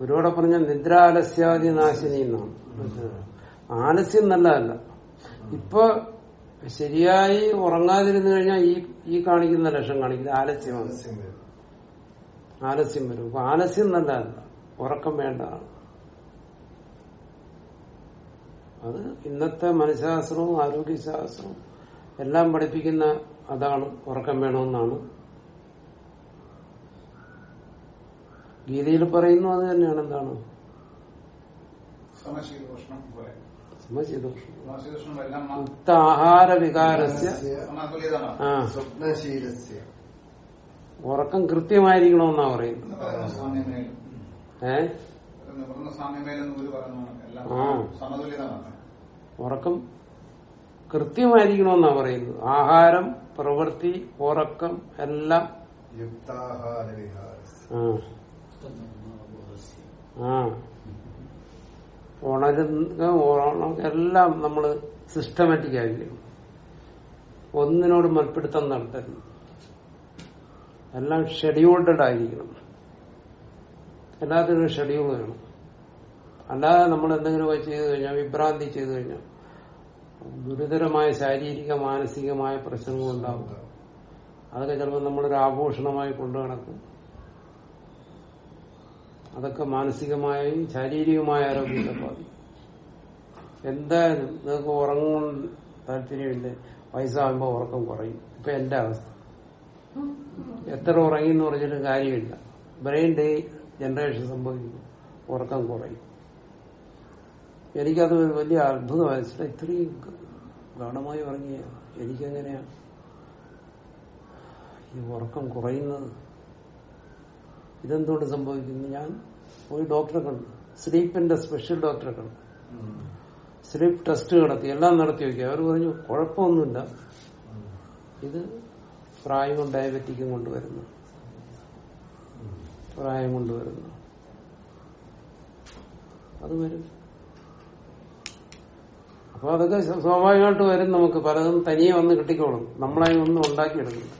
A: ഒരുപാടെ പറഞ്ഞ നിദ്രാലസ്യാദി നാശിനി എന്നാണ് ആലസ്യം നല്ലതല്ല. ഇപ്പൊ ശരിയായി ഉറങ്ങാതിരുന്നു കഴിഞ്ഞാൽ ഈ ഈ കാണിക്കുന്ന ലക്ഷം കാണിക്കില്ല ആലസ്യമാണ്.
B: ആലസ്യം വരും.
A: ആലസ്യം വരും. അപ്പൊ ആലസ്യം നല്ലതല്ല. ഉറക്കം വേണ്ടതാണ് അത് ഇന്നത്തെ മനഃശാസ്ത്രവും ആരോഗ്യശാസ്ത്രവും എല്ലാം പഠിപ്പിക്കുന്ന അതാണ് ഉറക്കം വേണമെന്നാണ് ഗീതയിൽ പറയുന്നു അത് തന്നെയാണ് എന്താണ്? ഉക്ത ആഹാര വികാരസ്യ ഉറക്കം കൃത്യമായിരിക്കണമെന്നാ പറയുന്നത്. ഏ. ഉറക്കം കൃത്യമായിരിക്കണമെന്നാ പറയുന്നത്. ആഹാരം പ്രവൃത്തി ഉറക്കം എല്ലാം
B: യുക്താഹാര
A: ആ. ഉണരുന്ന എല്ലാം നമ്മൾ സിസ്റ്റമാറ്റിക് ആയിരിക്കും ഒന്നിനോട് മൽപ്പിടുത്തം നടത്തരുത്. എല്ലാം ഷെഡ്യൂൾഡ് ആയിരിക്കണം. എല്ലാത്തിനും ഷെഡ്യൂൾ വേണം. അല്ലാതെ നമ്മൾ എന്തെങ്കിലും ചെയ്തു കഴിഞ്ഞാൽ വിഭ്രാന്തി ചെയ്തു കഴിഞ്ഞാൽ ഗുരുതരമായ ശാരീരിക മാനസികമായ പ്രശ്നങ്ങളുണ്ടാവുക അതൊക്കെ ചിലപ്പോൾ നമ്മളൊരു ആഘോഷണമായി കൊണ്ടു നടക്കും അതൊക്കെ മാനസികമായും ശാരീരികമായ ആരോഗ്യത്തെ ബാധിക്കും. എന്തായാലും നിങ്ങൾക്ക് ഉറങ്ങാൻ താല്പര്യമില്ല വയസ്സാകുമ്പോൾ ഉറക്കം കുറയും. ഇപ്പൊ എന്റെ അവസ്ഥ. എത്ര ഉറങ്ങി എന്ന് പറഞ്ഞിട്ട് കാര്യമില്ല. ബ്രെയിൻ ഡേ ജനറേഷൻ സംഭവിക്കുന്നു. ഉറക്കം കുറയും. എനിക്കത് വലിയ അത്ഭുതമായി. ചേട്ടാ ഇത്രയും ഗാഠമായി ഉറങ്ങിയ എനിക്കെങ്ങനെയാ? ഈ ഉറക്കം കുറയുന്നത്. ഇതെന്തുകൊണ്ട് സംഭവിക്കുന്നു? ഞാൻ ഒരു ഡോക്ടറെ കണ്ടു. സ്ലീപ്പിന്റെ സ്പെഷ്യൽ ഡോക്ടറെ കണ്ടു. സ്ലീപ്പ് ടെസ്റ്റ് നടത്തി എല്ലാം നടത്തി നോക്കി. അവർ പറഞ്ഞു കുഴപ്പമൊന്നുമില്ല. ഇത് പ്രായം പ്രായവും ഡയബറ്റിക്കും കൊണ്ടുവരുന്നു. പ്രായം കൊണ്ടുവരുന്നു. അത് വരും. അപ്പൊ അതൊക്കെ സ്വാഭാവികമായിട്ട് വരും നമുക്ക്. പലതും തനിയെ വന്ന് കിട്ടിക്കോളും.
B: നമ്മളായി ഒന്നും
A: ഉണ്ടാക്കിയെടുക്കുന്നു.